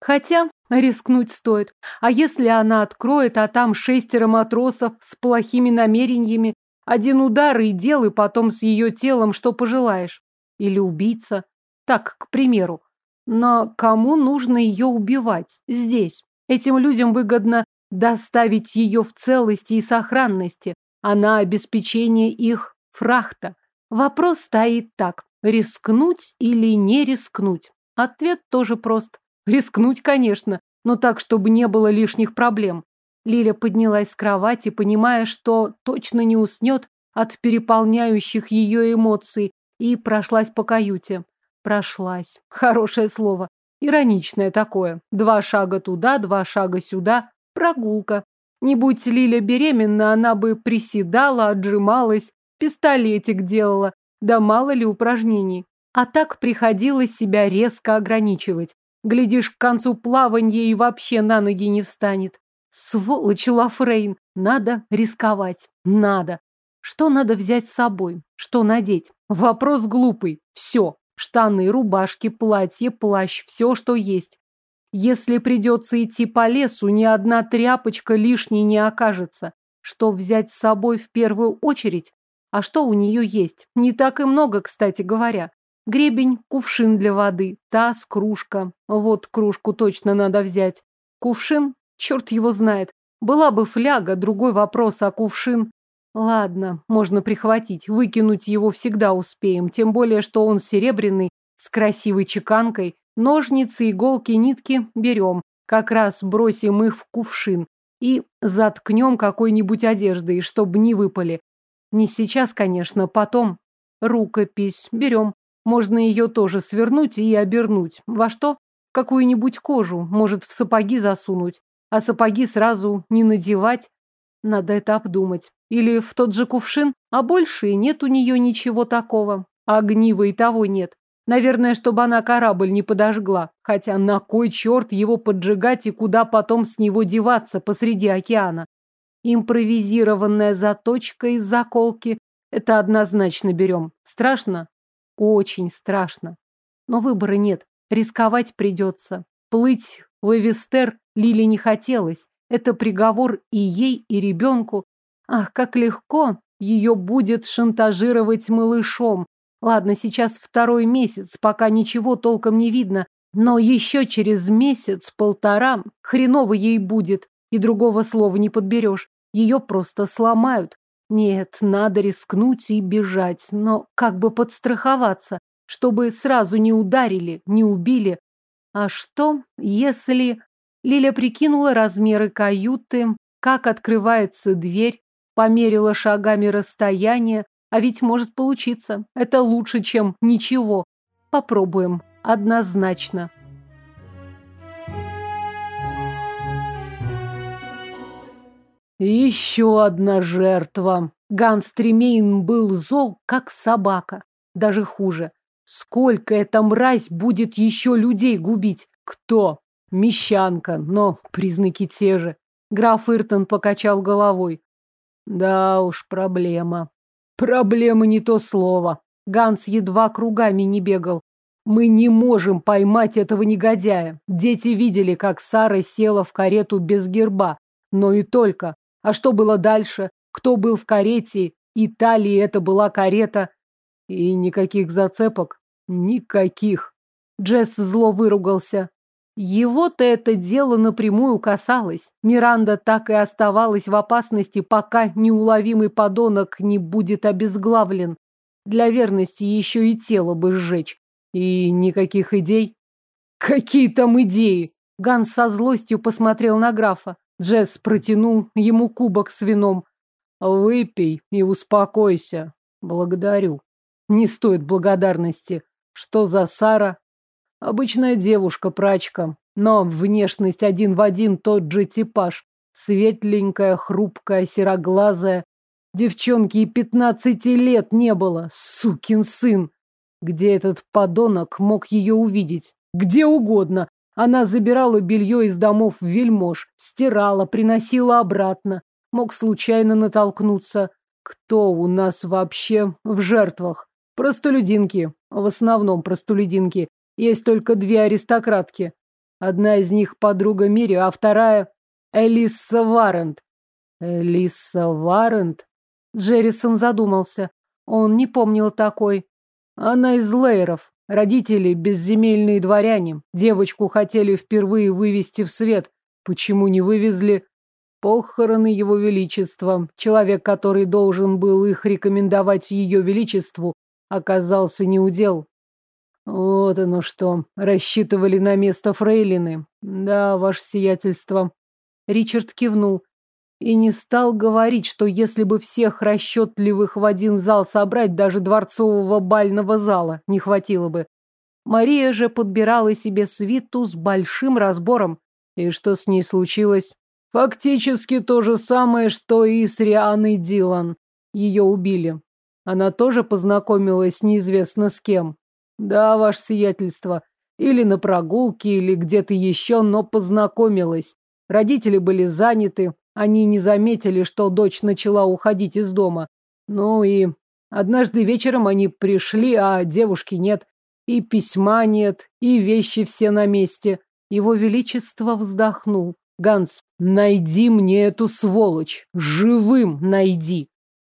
Хотя рискнуть стоит. А если она откроет, а там шестеро матросов с плохими намерениями, один удар и делай потом с ее телом, что пожелаешь. Или убийца. Так, к примеру. Но кому нужно ее убивать? Здесь. Этим людям выгодно доставить ее в целости и сохранности, а на обеспечение их фрахта. Вопрос стоит так. Рискнуть или не рискнуть? Ответ тоже прост. Рискнуть, конечно, но так, чтобы не было лишних проблем. Лиля поднялась с кровати, понимая, что точно не уснет от переполняющих ее эмоций, и прошлась по каюте. Прошлась. Хорошее слово. Ироничное такое. Два шага туда, два шага сюда. Прогулка. Не будь Лиля беременна, она бы приседала, отжималась, пистолетик делала, да мало ли упражнений. А так приходилось себя резко ограничивать. Глядишь, к концу плавания и вообще на ноги не встанет. Сволочь Лафрейн! Надо рисковать. Надо. Что надо взять с собой? Что надеть? Вопрос глупый. Все. Штаны, рубашки, платье, плащ, все, что есть. Если придется идти по лесу, ни одна тряпочка лишней не окажется. Что взять с собой в первую очередь? А что у нее есть? Не так и много, кстати говоря. Гребень, кувшин для воды, таз, кружка. Вот кружку точно надо взять. Кувшин Черт его знает. Была бы фляга, другой вопрос, а кувшин... Ладно, можно прихватить, выкинуть его всегда успеем, тем более, что он серебряный, с красивой чеканкой. Ножницы, иголки, нитки берем, как раз бросим их в кувшин и заткнем какой-нибудь одеждой, чтобы не выпали. Не сейчас, конечно, потом. Рукопись берем. Можно ее тоже свернуть и обернуть. Во что? Какую-нибудь кожу, может, в сапоги засунуть а сапоги сразу не надевать. Надо это обдумать. Или в тот же кувшин, а больше и нет у нее ничего такого. А огнива и того нет. Наверное, чтобы она корабль не подожгла. Хотя на кой черт его поджигать и куда потом с него деваться посреди океана? Импровизированная заточка из заколки – это однозначно берем. Страшно? Очень страшно. Но выбора нет. Рисковать придется. Плыть в Эвестер Лили не хотелось. Это приговор и ей, и ребенку. Ах, как легко ее будет шантажировать малышом. Ладно, сейчас второй месяц, пока ничего толком не видно. Но еще через месяц-полтора хреново ей будет. И другого слова не подберешь. Ее просто сломают. Нет, надо рискнуть и бежать. Но как бы подстраховаться, чтобы сразу не ударили, не убили. А что, если... Лиля прикинула размеры каюты, как открывается дверь, померила шагами расстояние, а ведь может получиться. Это лучше, чем ничего. Попробуем. Однозначно. Еще одна жертва. Ганс Тремейн был зол, как собака. Даже хуже. Сколько эта мразь будет еще людей губить? Кто? Мещанка, но признаки те же. Граф Иртон покачал головой. Да уж, проблема. Проблема не то слово. Ганс едва кругами не бегал. Мы не можем поймать этого негодяя. Дети видели, как Сара села в карету без герба. Но и только. А что было дальше? Кто был в карете Италии это была карета. И никаких зацепок. Никаких. Джесс зло выругался. Его-то это дело напрямую касалось. Миранда так и оставалась в опасности, пока неуловимый подонок не будет обезглавлен. Для верности еще и тело бы сжечь. И никаких идей. Какие там идеи? Ганс со злостью посмотрел на графа. Джесс протянул ему кубок с вином. Выпей и успокойся. Благодарю. Не стоит благодарности. Что за Сара? Обычная девушка-прачка, но внешность один в один тот же типаж. Светленькая, хрупкая, сероглазая. Девчонке и пятнадцати лет не было, сукин сын. Где этот подонок мог ее увидеть? Где угодно. Она забирала белье из домов вельмож, стирала, приносила обратно. Мог случайно натолкнуться. Кто у нас вообще в жертвах? Простолюдинки. В основном простолюдинки. Есть только две аристократки. Одна из них подруга Мири, а вторая Элисса Варент. Элисса Варент? Джеррисон задумался. Он не помнил такой. Она из Лейеров. Родители – безземельные дворяне. Девочку хотели впервые вывести в свет. Почему не вывезли? Похороны его величества. Человек, который должен был их рекомендовать ее величеству, оказался неудел. Вот оно что. Рассчитывали на место фрейлины. Да, ваше сиятельство. Ричард кивнул и не стал говорить, что если бы всех расчетливых в один зал собрать, даже дворцового бального зала не хватило бы. Мария же подбирала себе свиту с большим разбором. И что с ней случилось? Фактически то же самое, что и с Рианой Дилан. Ее убили. Она тоже познакомилась неизвестно с кем. Да, ваше сиятельство. Или на прогулке, или где-то еще, но познакомилась. Родители были заняты, они не заметили, что дочь начала уходить из дома. Ну и однажды вечером они пришли, а девушки нет. И письма нет, и вещи все на месте. Его Величество вздохнул. Ганс, найди мне эту сволочь. Живым найди.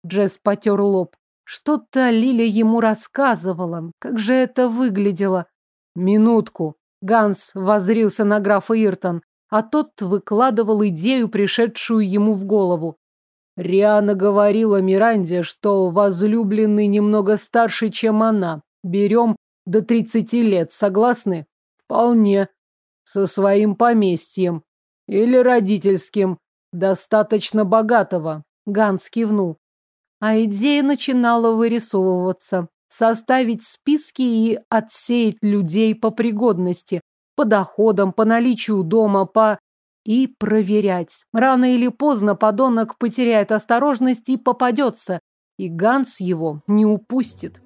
Джесс потер лоб. Что-то Лиля ему рассказывала. Как же это выглядело? Минутку. Ганс возрился на графа Иртон а тот выкладывал идею, пришедшую ему в голову. Риана говорила Миранде, что возлюбленный немного старше, чем она. Берем до тридцати лет, согласны? Вполне. Со своим поместьем. Или родительским. Достаточно богатого. Ганс кивнул. А идея начинала вырисовываться. Составить списки и отсеять людей по пригодности, по доходам, по наличию дома, по... И проверять. Рано или поздно подонок потеряет осторожность и попадется. И Ганс его не упустит.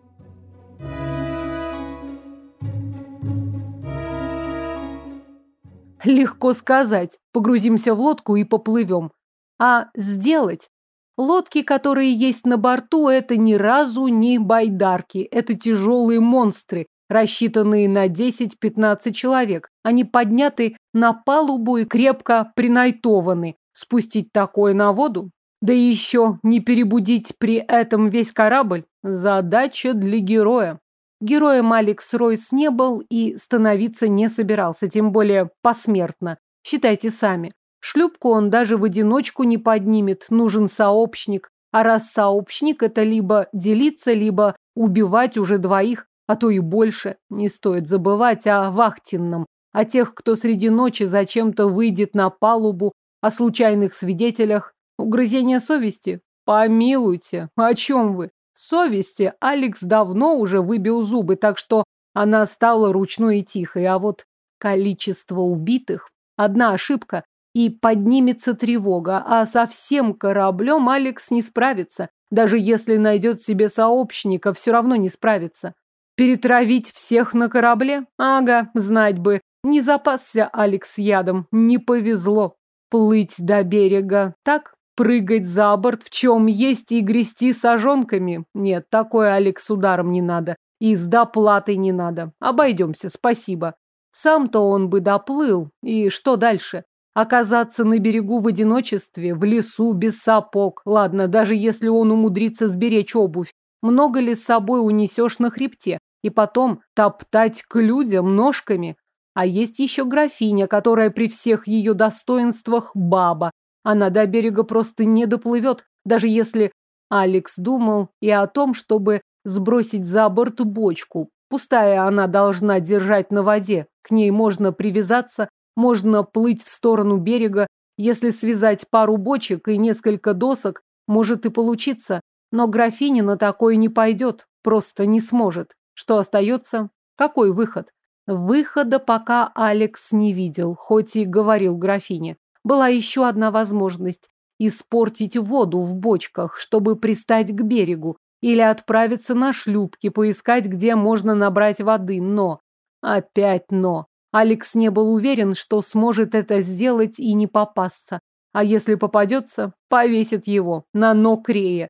Легко сказать. Погрузимся в лодку и поплывем. А сделать? Лодки, которые есть на борту, это ни разу не байдарки. Это тяжелые монстры, рассчитанные на 10-15 человек. Они подняты на палубу и крепко принайтованы. Спустить такое на воду? Да еще не перебудить при этом весь корабль? Задача для героя. Героем Алекс Ройс не был и становиться не собирался, тем более посмертно. Считайте сами. Шлюпку он даже в одиночку не поднимет, нужен сообщник. А раз сообщник, это либо делиться, либо убивать уже двоих, а то и больше. Не стоит забывать о вахтенном, о тех, кто среди ночи зачем-то выйдет на палубу, о случайных свидетелях. Угрызение совести? Помилуйте, о чем вы? Совести Алекс давно уже выбил зубы, так что она стала ручной и тихой, а вот количество убитых – одна ошибка, и поднимется тревога, а со всем кораблем Алекс не справится. Даже если найдет себе сообщника, все равно не справится. Перетравить всех на корабле? Ага, знать бы. Не запасся Алекс ядом, не повезло. Плыть до берега, так? Прыгать за борт, в чем есть, и грести сожонками? Нет, такое Алекс ударом не надо. И с доплатой не надо. Обойдемся, спасибо. Сам-то он бы доплыл. И что дальше? Оказаться на берегу в одиночестве, в лесу, без сапог. Ладно, даже если он умудрится сберечь обувь. Много ли с собой унесешь на хребте? И потом топтать к людям ножками? А есть еще графиня, которая при всех ее достоинствах баба. Она до берега просто не доплывет, даже если Алекс думал и о том, чтобы сбросить за борт бочку. Пустая она должна держать на воде. К ней можно привязаться, можно плыть в сторону берега. Если связать пару бочек и несколько досок, может и получиться. Но графиня на такое не пойдет, просто не сможет. Что остается? Какой выход? Выхода пока Алекс не видел, хоть и говорил графине. Была еще одна возможность – испортить воду в бочках, чтобы пристать к берегу, или отправиться на шлюпки, поискать, где можно набрать воды, но... Опять но. Алекс не был уверен, что сможет это сделать и не попасться. А если попадется, повесит его на ног Рея.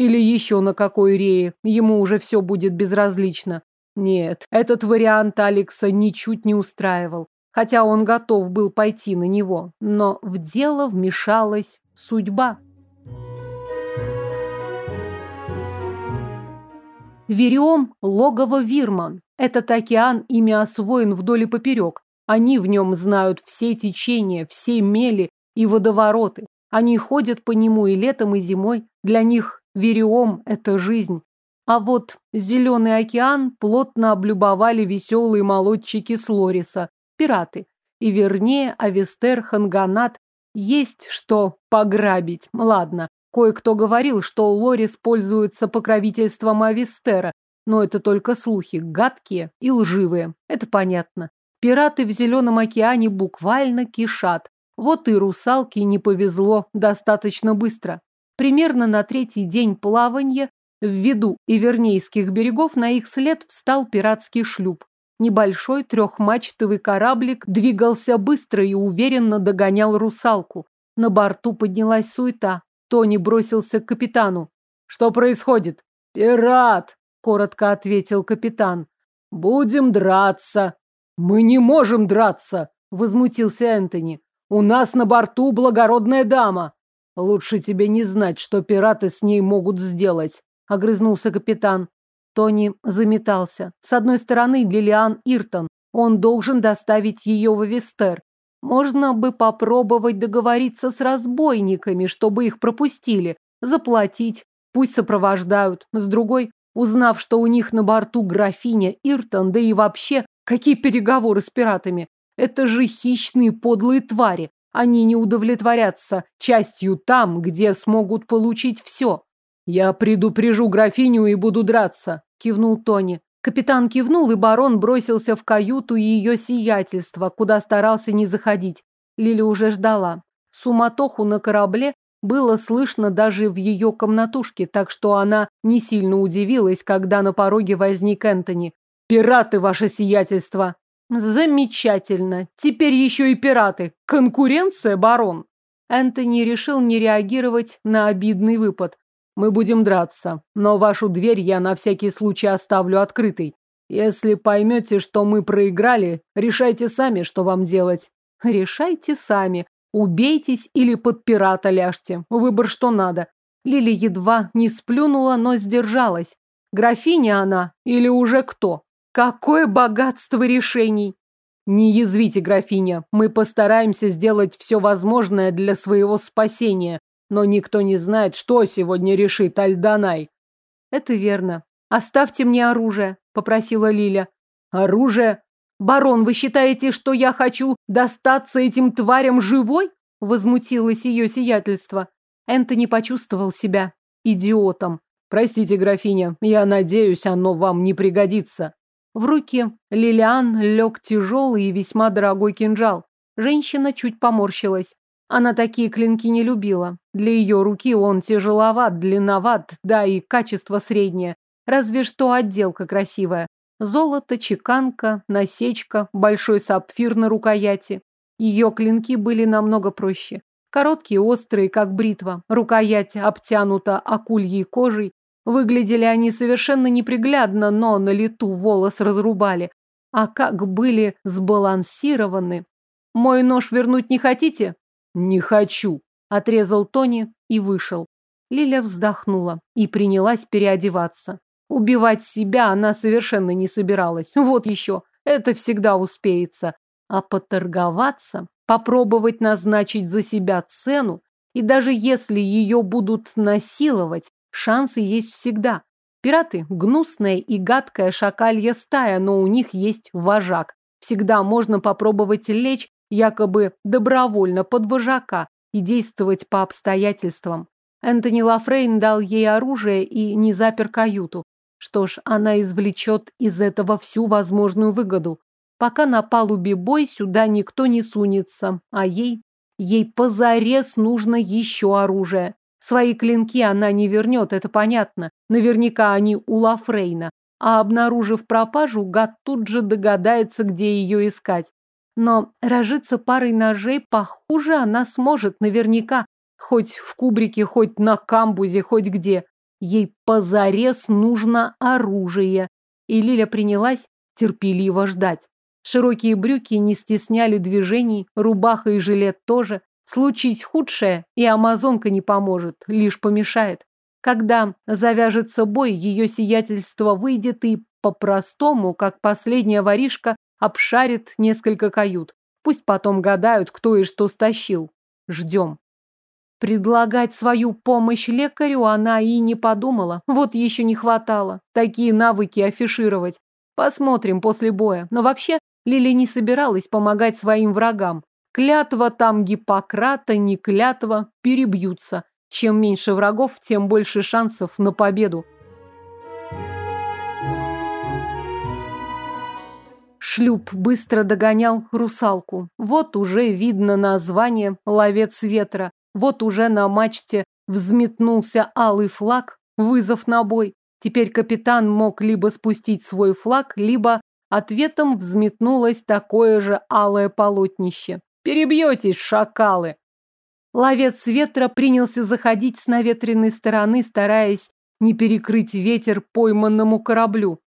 Или еще на какой Рее, ему уже все будет безразлично. Нет, этот вариант Алекса ничуть не устраивал, хотя он готов был пойти на него. Но в дело вмешалась судьба. Вериом – логово Вирман. Этот океан ими освоен вдоль и поперек. Они в нем знают все течения, все мели и водовороты. Они ходят по нему и летом, и зимой. Для них Вериом – это жизнь. А вот Зеленый океан плотно облюбовали веселые молодчики с Лориса, пираты. И вернее, Авестер, Ханганат, есть что пограбить. Ладно, Кое-кто говорил, что Лорис пользуется покровительством Авистера, но это только слухи, гадкие и лживые. Это понятно. Пираты в Зеленом океане буквально кишат. Вот и русалке не повезло достаточно быстро. Примерно на третий день плавания в виду Ивернейских берегов на их след встал пиратский шлюп. Небольшой трехмачтовый кораблик двигался быстро и уверенно догонял русалку. На борту поднялась суета. Тони бросился к капитану. Что происходит? Пират, коротко ответил капитан. Будем драться. Мы не можем драться, возмутился Энтони. У нас на борту благородная дама. Лучше тебе не знать, что пираты с ней могут сделать, огрызнулся капитан. Тони заметался. С одной стороны, Лилиан Иртон. Он должен доставить ее в Авестер. Можно бы попробовать договориться с разбойниками, чтобы их пропустили, заплатить, пусть сопровождают. С другой, узнав, что у них на борту графиня Иртон, да и вообще, какие переговоры с пиратами? Это же хищные подлые твари. Они не удовлетворятся частью там, где смогут получить все. Я предупрежу графиню и буду драться, кивнул Тони. Капитан кивнул, и барон бросился в каюту ее сиятельства, куда старался не заходить. Лили уже ждала. Суматоху на корабле было слышно даже в ее комнатушке, так что она не сильно удивилась, когда на пороге возник Энтони. «Пираты, ваше сиятельство!» «Замечательно! Теперь еще и пираты! Конкуренция, барон!» Энтони решил не реагировать на обидный выпад. Мы будем драться, но вашу дверь я на всякий случай оставлю открытой. Если поймете, что мы проиграли, решайте сами, что вам делать. Решайте сами. Убейтесь или под пирата ляжьте. Выбор что надо. Лили едва не сплюнула, но сдержалась. Графиня она или уже кто? Какое богатство решений! Не язвите, графиня. Мы постараемся сделать все возможное для своего спасения. Но никто не знает, что сегодня решит Альданай. Это верно. Оставьте мне оружие, попросила Лиля. Оружие? Барон, вы считаете, что я хочу достаться этим тварям живой? Возмутилось ее сиятельство. Энтони почувствовал себя идиотом. Простите, графиня, я надеюсь, оно вам не пригодится. В руки Лилиан лег тяжелый и весьма дорогой кинжал. Женщина чуть поморщилась. Она такие клинки не любила. Для ее руки он тяжеловат, длинноват, да и качество среднее. Разве что отделка красивая. Золото, чеканка, насечка, большой сапфир на рукояти. Ее клинки были намного проще. Короткие, острые, как бритва. Рукоять обтянута акульей кожей. Выглядели они совершенно неприглядно, но на лету волос разрубали. А как были сбалансированы. Мой нож вернуть не хотите? Не хочу, отрезал Тони и вышел. Лиля вздохнула и принялась переодеваться. Убивать себя она совершенно не собиралась. Вот еще, это всегда успеется. А поторговаться, попробовать назначить за себя цену, и даже если ее будут насиловать, шансы есть всегда. Пираты – гнусная и гадкая шакалья стая, но у них есть вожак. Всегда можно попробовать лечь якобы добровольно под вожака и действовать по обстоятельствам. Энтони Лафрейн дал ей оружие и не запер каюту. Что ж, она извлечет из этого всю возможную выгоду. Пока на палубе бой, сюда никто не сунется, а ей... Ей позарез нужно еще оружие. Свои клинки она не вернет, это понятно. Наверняка они у Лафрейна. А обнаружив пропажу, гад тут же догадается, где ее искать. Но разжиться парой ножей похуже она сможет наверняка. Хоть в кубрике, хоть на камбузе, хоть где. Ей позарез нужно оружие. И Лиля принялась терпеливо ждать. Широкие брюки не стесняли движений, рубаха и жилет тоже. Случись худшее, и амазонка не поможет, лишь помешает. Когда завяжется бой, ее сиятельство выйдет и по-простому, как последняя воришка, обшарит несколько кают. Пусть потом гадают, кто и что стащил. Ждем. Предлагать свою помощь лекарю она и не подумала. Вот еще не хватало. Такие навыки афишировать. Посмотрим после боя. Но вообще Лили не собиралась помогать своим врагам. Клятва там Гиппократа, не клятва, перебьются. Чем меньше врагов, тем больше шансов на победу. Шлюп быстро догонял русалку. Вот уже видно название «Ловец ветра». Вот уже на мачте взметнулся алый флаг, вызов на бой. Теперь капитан мог либо спустить свой флаг, либо ответом взметнулось такое же алое полотнище. «Перебьетесь, шакалы!» Ловец ветра принялся заходить с наветренной стороны, стараясь не перекрыть ветер пойманному кораблю.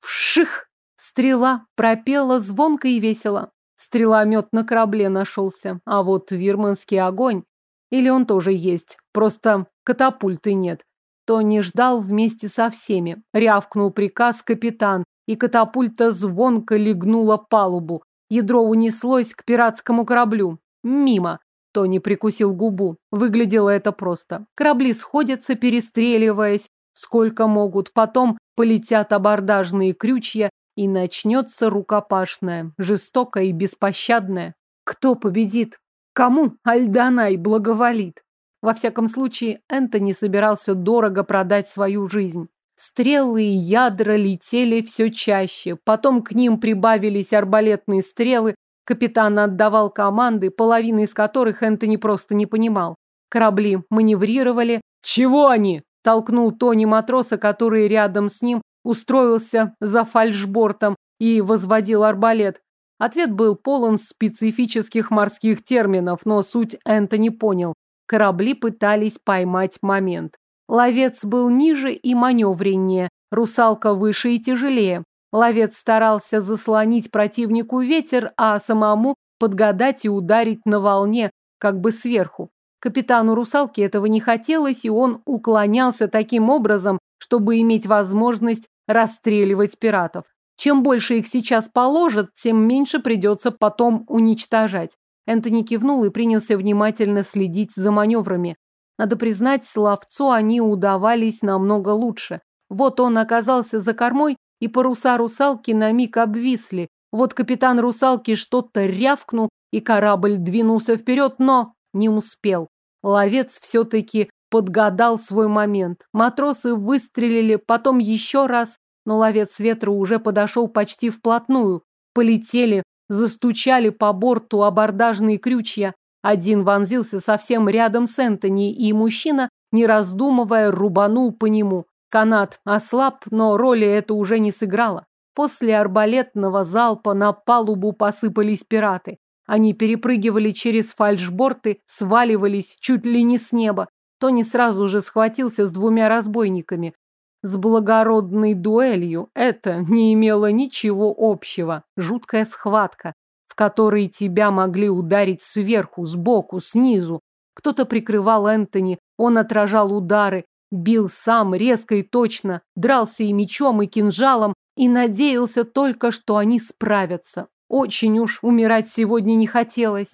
Вших! Стрела пропела звонко и весело. Стреломет на корабле нашелся, а вот вирманский огонь или он тоже есть, просто катапульты нет. Тони ждал вместе со всеми. Рявкнул приказ капитан, и катапульта звонко легнула палубу. Ядро унеслось к пиратскому кораблю. Мимо. Тони прикусил губу. Выглядело это просто. Корабли сходятся, перестреливаясь, сколько могут. Потом полетят абордажные крючья, и начнется рукопашная, жестокая и беспощадная. Кто победит? Кому Альданай благоволит? Во всяком случае, Энтони собирался дорого продать свою жизнь. Стрелы и ядра летели все чаще, потом к ним прибавились арбалетные стрелы, капитан отдавал команды, половины из которых Энтони просто не понимал. Корабли маневрировали. «Чего они?» – толкнул Тони матроса, который рядом с ним устроился за фальшбортом и возводил арбалет. Ответ был полон специфических морских терминов, но суть Энтони понял. Корабли пытались поймать момент. Ловец был ниже и маневреннее, русалка выше и тяжелее. Ловец старался заслонить противнику ветер, а самому подгадать и ударить на волне, как бы сверху. Капитану русалки этого не хотелось, и он уклонялся таким образом, чтобы иметь возможность расстреливать пиратов. Чем больше их сейчас положат, тем меньше придется потом уничтожать. Энтони кивнул и принялся внимательно следить за маневрами. Надо признать, ловцу они удавались намного лучше. Вот он оказался за кормой, и паруса русалки на миг обвисли. Вот капитан русалки что-то рявкнул, и корабль двинулся вперед, но не успел. Ловец все-таки подгадал свой момент. Матросы выстрелили, потом еще раз, но ловец ветра уже подошел почти вплотную. Полетели, застучали по борту абордажные крючья. Один вонзился совсем рядом с Энтони, и мужчина, не раздумывая, рубанул по нему. Канат ослаб, но роли это уже не сыграло. После арбалетного залпа на палубу посыпались пираты. Они перепрыгивали через фальшборты, сваливались чуть ли не с неба. Тони сразу же схватился с двумя разбойниками. С благородной дуэлью это не имело ничего общего. Жуткая схватка, в который тебя могли ударить сверху, сбоку, снизу. Кто-то прикрывал Энтони, он отражал удары, бил сам резко и точно, дрался и мечом, и кинжалом, и надеялся только, что они справятся. Очень уж умирать сегодня не хотелось.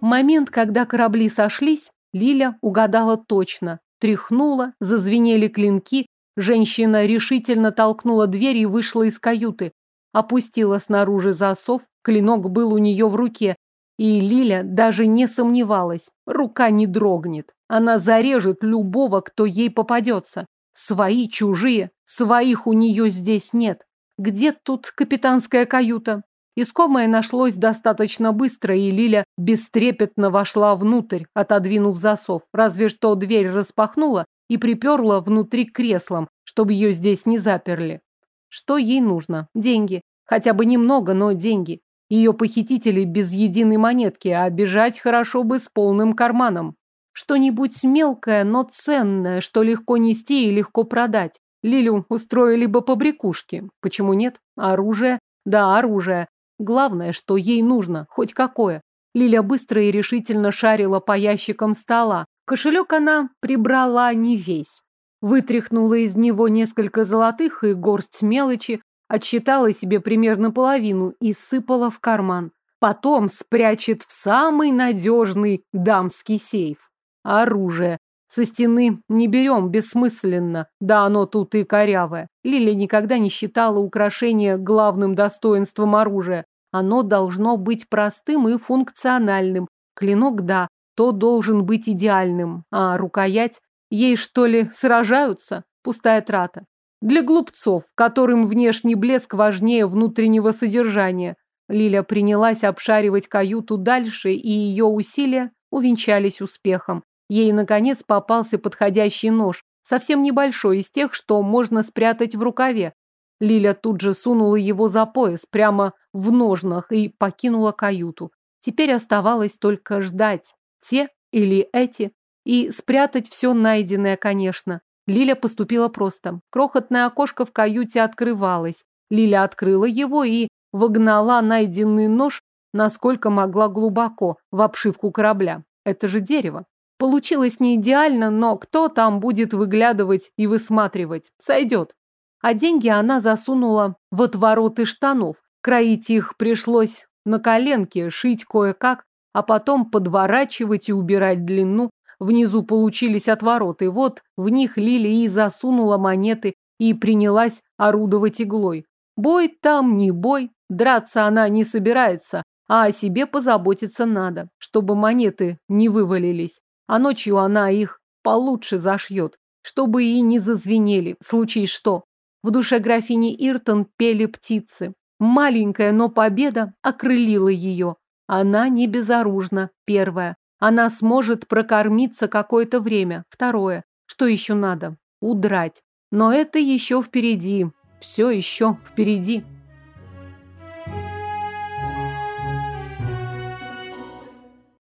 Момент, когда корабли сошлись, Лиля угадала точно. Тряхнула, зазвенели клинки, женщина решительно толкнула дверь и вышла из каюты. Опустила снаружи засов, клинок был у нее в руке, и Лиля даже не сомневалась, рука не дрогнет. Она зарежет любого, кто ей попадется. Свои, чужие, своих у нее здесь нет. Где тут капитанская каюта? Искомое нашлось достаточно быстро, и Лиля бестрепетно вошла внутрь, отодвинув засов. Разве что дверь распахнула и приперла внутри креслом, чтобы ее здесь не заперли. Что ей нужно? Деньги. Хотя бы немного, но деньги. Ее похитители без единой монетки, а бежать хорошо бы с полным карманом. Что-нибудь мелкое, но ценное, что легко нести и легко продать. Лилю устроили бы побрякушки. Почему нет? Оружие? Да, оружие. Главное, что ей нужно, хоть какое. Лиля быстро и решительно шарила по ящикам стола. Кошелек она прибрала не весь. Вытряхнула из него несколько золотых и горсть мелочи, отсчитала себе примерно половину и сыпала в карман. Потом спрячет в самый надежный дамский сейф. Оружие. Со стены не берем, бессмысленно. Да, оно тут и корявое. Лиля никогда не считала украшение главным достоинством оружия. Оно должно быть простым и функциональным. Клинок, да, то должен быть идеальным. А рукоять? Ей, что ли, сражаются? Пустая трата. Для глупцов, которым внешний блеск важнее внутреннего содержания. Лиля принялась обшаривать каюту дальше, и ее усилия увенчались успехом. Ей, наконец, попался подходящий нож, совсем небольшой, из тех, что можно спрятать в рукаве. Лиля тут же сунула его за пояс, прямо в ножнах, и покинула каюту. Теперь оставалось только ждать. Те или эти. И спрятать все найденное, конечно. Лиля поступила просто. Крохотное окошко в каюте открывалось. Лиля открыла его и вогнала найденный нож, насколько могла глубоко, в обшивку корабля. Это же дерево. Получилось не идеально, но кто там будет выглядывать и высматривать? Сойдет. А деньги она засунула в отвороты штанов. Кроить их пришлось на коленке, шить кое-как, а потом подворачивать и убирать длину. Внизу получились отвороты. Вот в них Лили и засунула монеты и принялась орудовать иглой. Бой там не бой, драться она не собирается, а о себе позаботиться надо, чтобы монеты не вывалились а ночью она их получше зашьет, чтобы и не зазвенели, случись что. В душе графини Иртон пели птицы. Маленькая, но победа окрылила ее. Она не безоружна, первое. Она сможет прокормиться какое-то время, второе. Что еще надо? Удрать. Но это еще впереди. Все еще впереди.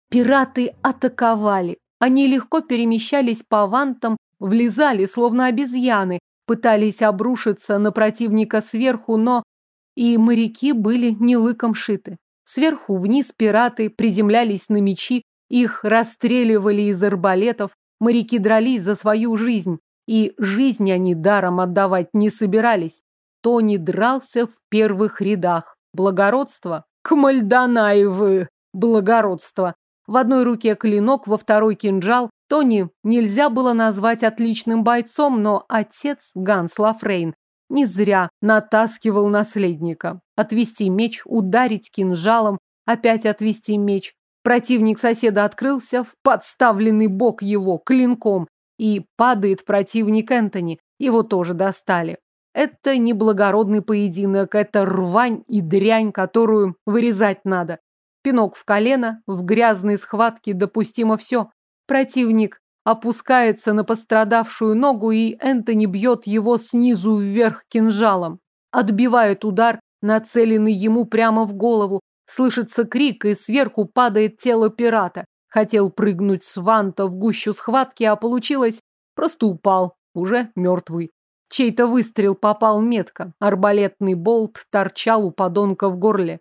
Пираты атаковали. Они легко перемещались по вантам, влезали, словно обезьяны, пытались обрушиться на противника сверху, но и моряки были не лыком шиты. Сверху вниз пираты приземлялись на мечи, их расстреливали из арбалетов, моряки дрались за свою жизнь, и жизнь они даром отдавать не собирались. Тони дрался в первых рядах. Благородство? Кмальданаевы! Благородство! В одной руке клинок, во второй кинжал. Тони нельзя было назвать отличным бойцом, но отец, Ганс Лафрейн, не зря натаскивал наследника. Отвести меч, ударить кинжалом, опять отвести меч. Противник соседа открылся в подставленный бок его клинком, и падает противник Энтони. Его тоже достали. Это не благородный поединок, это рвань и дрянь, которую вырезать надо. Пинок в колено, в грязной схватке допустимо все. Противник опускается на пострадавшую ногу, и Энтони бьет его снизу вверх кинжалом. Отбивает удар, нацеленный ему прямо в голову. Слышится крик, и сверху падает тело пирата. Хотел прыгнуть с ванта в гущу схватки, а получилось просто упал, уже мертвый. Чей-то выстрел попал метко. Арбалетный болт торчал у подонка в горле.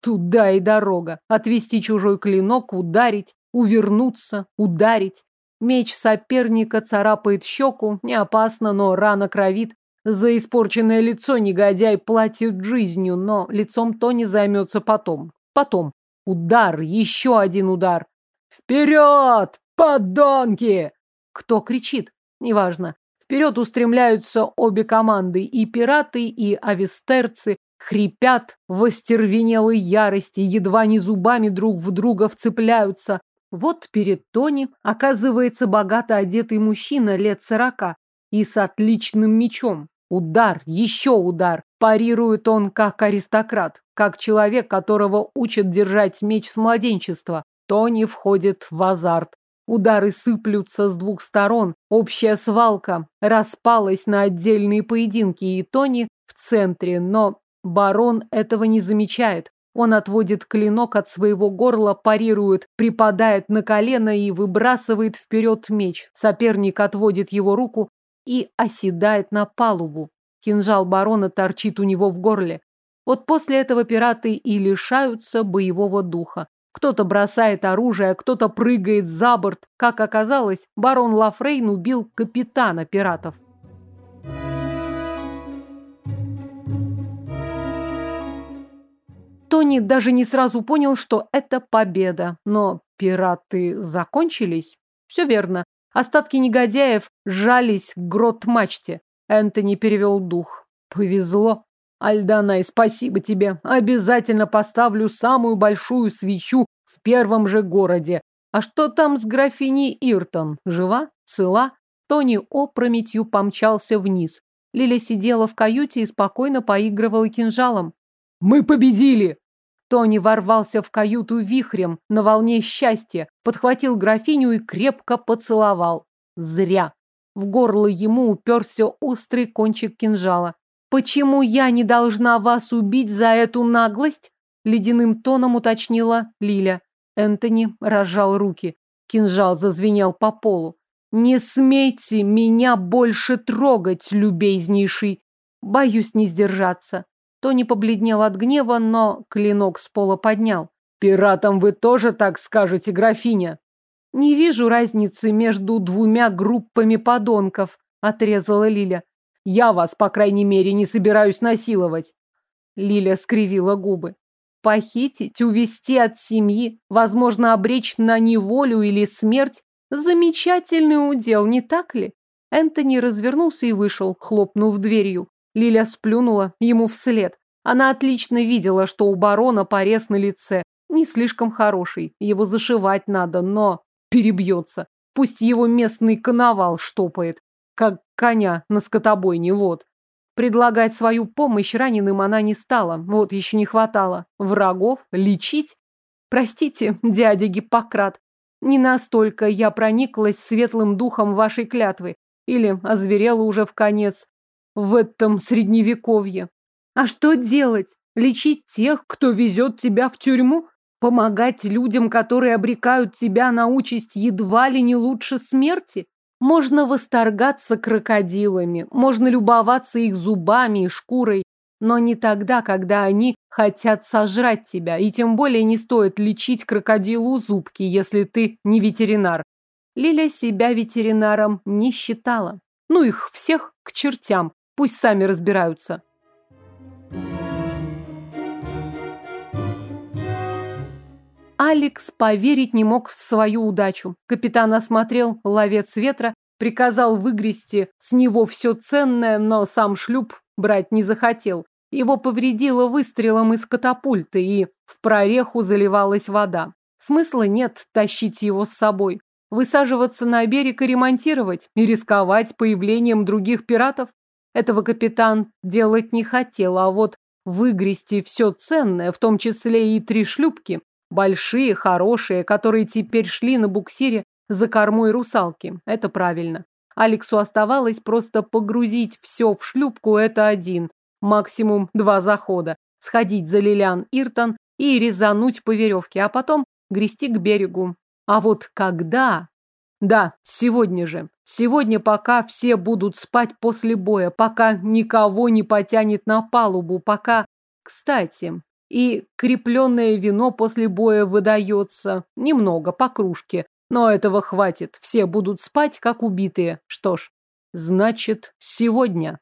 Туда и дорога. Отвести чужой клинок, ударить, увернуться, ударить. Меч соперника царапает щеку, не опасно, но рана кровит. За испорченное лицо негодяй платит жизнью, но лицом Тони займется потом. Потом. Удар, еще один удар. «Вперед, подонки!» Кто кричит? Неважно. Вперед устремляются обе команды, и пираты, и авестерцы, хрипят в остервенелой ярости, едва не зубами друг в друга вцепляются. Вот перед Тони оказывается богато одетый мужчина лет сорока и с отличным мечом. Удар, еще удар. Парирует он как аристократ, как человек, которого учат держать меч с младенчества. Тони входит в азарт. Удары сыплются с двух сторон. Общая свалка распалась на отдельные поединки, и Тони в центре, но барон этого не замечает. Он отводит клинок от своего горла, парирует, припадает на колено и выбрасывает вперед меч. Соперник отводит его руку и оседает на палубу. Кинжал барона торчит у него в горле. Вот после этого пираты и лишаются боевого духа. Кто-то бросает оружие, кто-то прыгает за борт. Как оказалось, барон Лафрейн убил капитана пиратов. Тони даже не сразу понял, что это победа. Но пираты закончились? Все верно. Остатки негодяев жались к грот-мачте. Энтони перевел дух. Повезло. Альданай, спасибо тебе. Обязательно поставлю самую большую свечу в первом же городе. А что там с графиней Иртон? Жива? Цела? Тони опрометью помчался вниз. Лиля сидела в каюте и спокойно поигрывала кинжалом. «Мы победили!» Тони ворвался в каюту вихрем на волне счастья, подхватил графиню и крепко поцеловал. Зря. В горло ему уперся острый кончик кинжала. «Почему я не должна вас убить за эту наглость?» Ледяным тоном уточнила Лиля. Энтони разжал руки. Кинжал зазвенел по полу. «Не смейте меня больше трогать, любезнейший!» Боюсь не сдержаться. Тони побледнел от гнева, но клинок с пола поднял. «Пиратам вы тоже так скажете, графиня?» «Не вижу разницы между двумя группами подонков», – отрезала Лиля. «Я вас, по крайней мере, не собираюсь насиловать». Лиля скривила губы. «Похитить, увести от семьи, возможно, обречь на неволю или смерть – замечательный удел, не так ли?» Энтони развернулся и вышел, хлопнув дверью. Лиля сплюнула ему вслед. Она отлично видела, что у барона порез на лице. Не слишком хороший, его зашивать надо, но перебьется. Пусть его местный коновал штопает, как коня на скотобойне, вот. Предлагать свою помощь раненым она не стала, вот еще не хватало. Врагов лечить? Простите, дядя Гиппократ, не настолько я прониклась светлым духом вашей клятвы. Или озверела уже в конец в этом средневековье. А что делать? Лечить тех, кто везет тебя в тюрьму? Помогать людям, которые обрекают тебя на участь едва ли не лучше смерти? Можно восторгаться крокодилами, можно любоваться их зубами и шкурой, но не тогда, когда они хотят сожрать тебя, и тем более не стоит лечить крокодилу зубки, если ты не ветеринар. Лиля себя ветеринаром не считала. Ну их всех к чертям. Пусть сами разбираются. Алекс поверить не мог в свою удачу. Капитан осмотрел ловец ветра, приказал выгрести с него все ценное, но сам шлюп брать не захотел. Его повредило выстрелом из катапульты, и в прореху заливалась вода. Смысла нет тащить его с собой. Высаживаться на берег и ремонтировать, и рисковать появлением других пиратов. Этого капитан делать не хотел, а вот выгрести все ценное, в том числе и три шлюпки, большие, хорошие, которые теперь шли на буксире за кормой русалки. Это правильно. Алексу оставалось просто погрузить все в шлюпку, это один, максимум два захода, сходить за Лилиан Иртон и резануть по веревке, а потом грести к берегу. А вот когда... Да, сегодня же. Сегодня, пока все будут спать после боя, пока никого не потянет на палубу, пока... Кстати, и крепленное вино после боя выдается. Немного, по кружке. Но этого хватит. Все будут спать, как убитые. Что ж, значит, сегодня.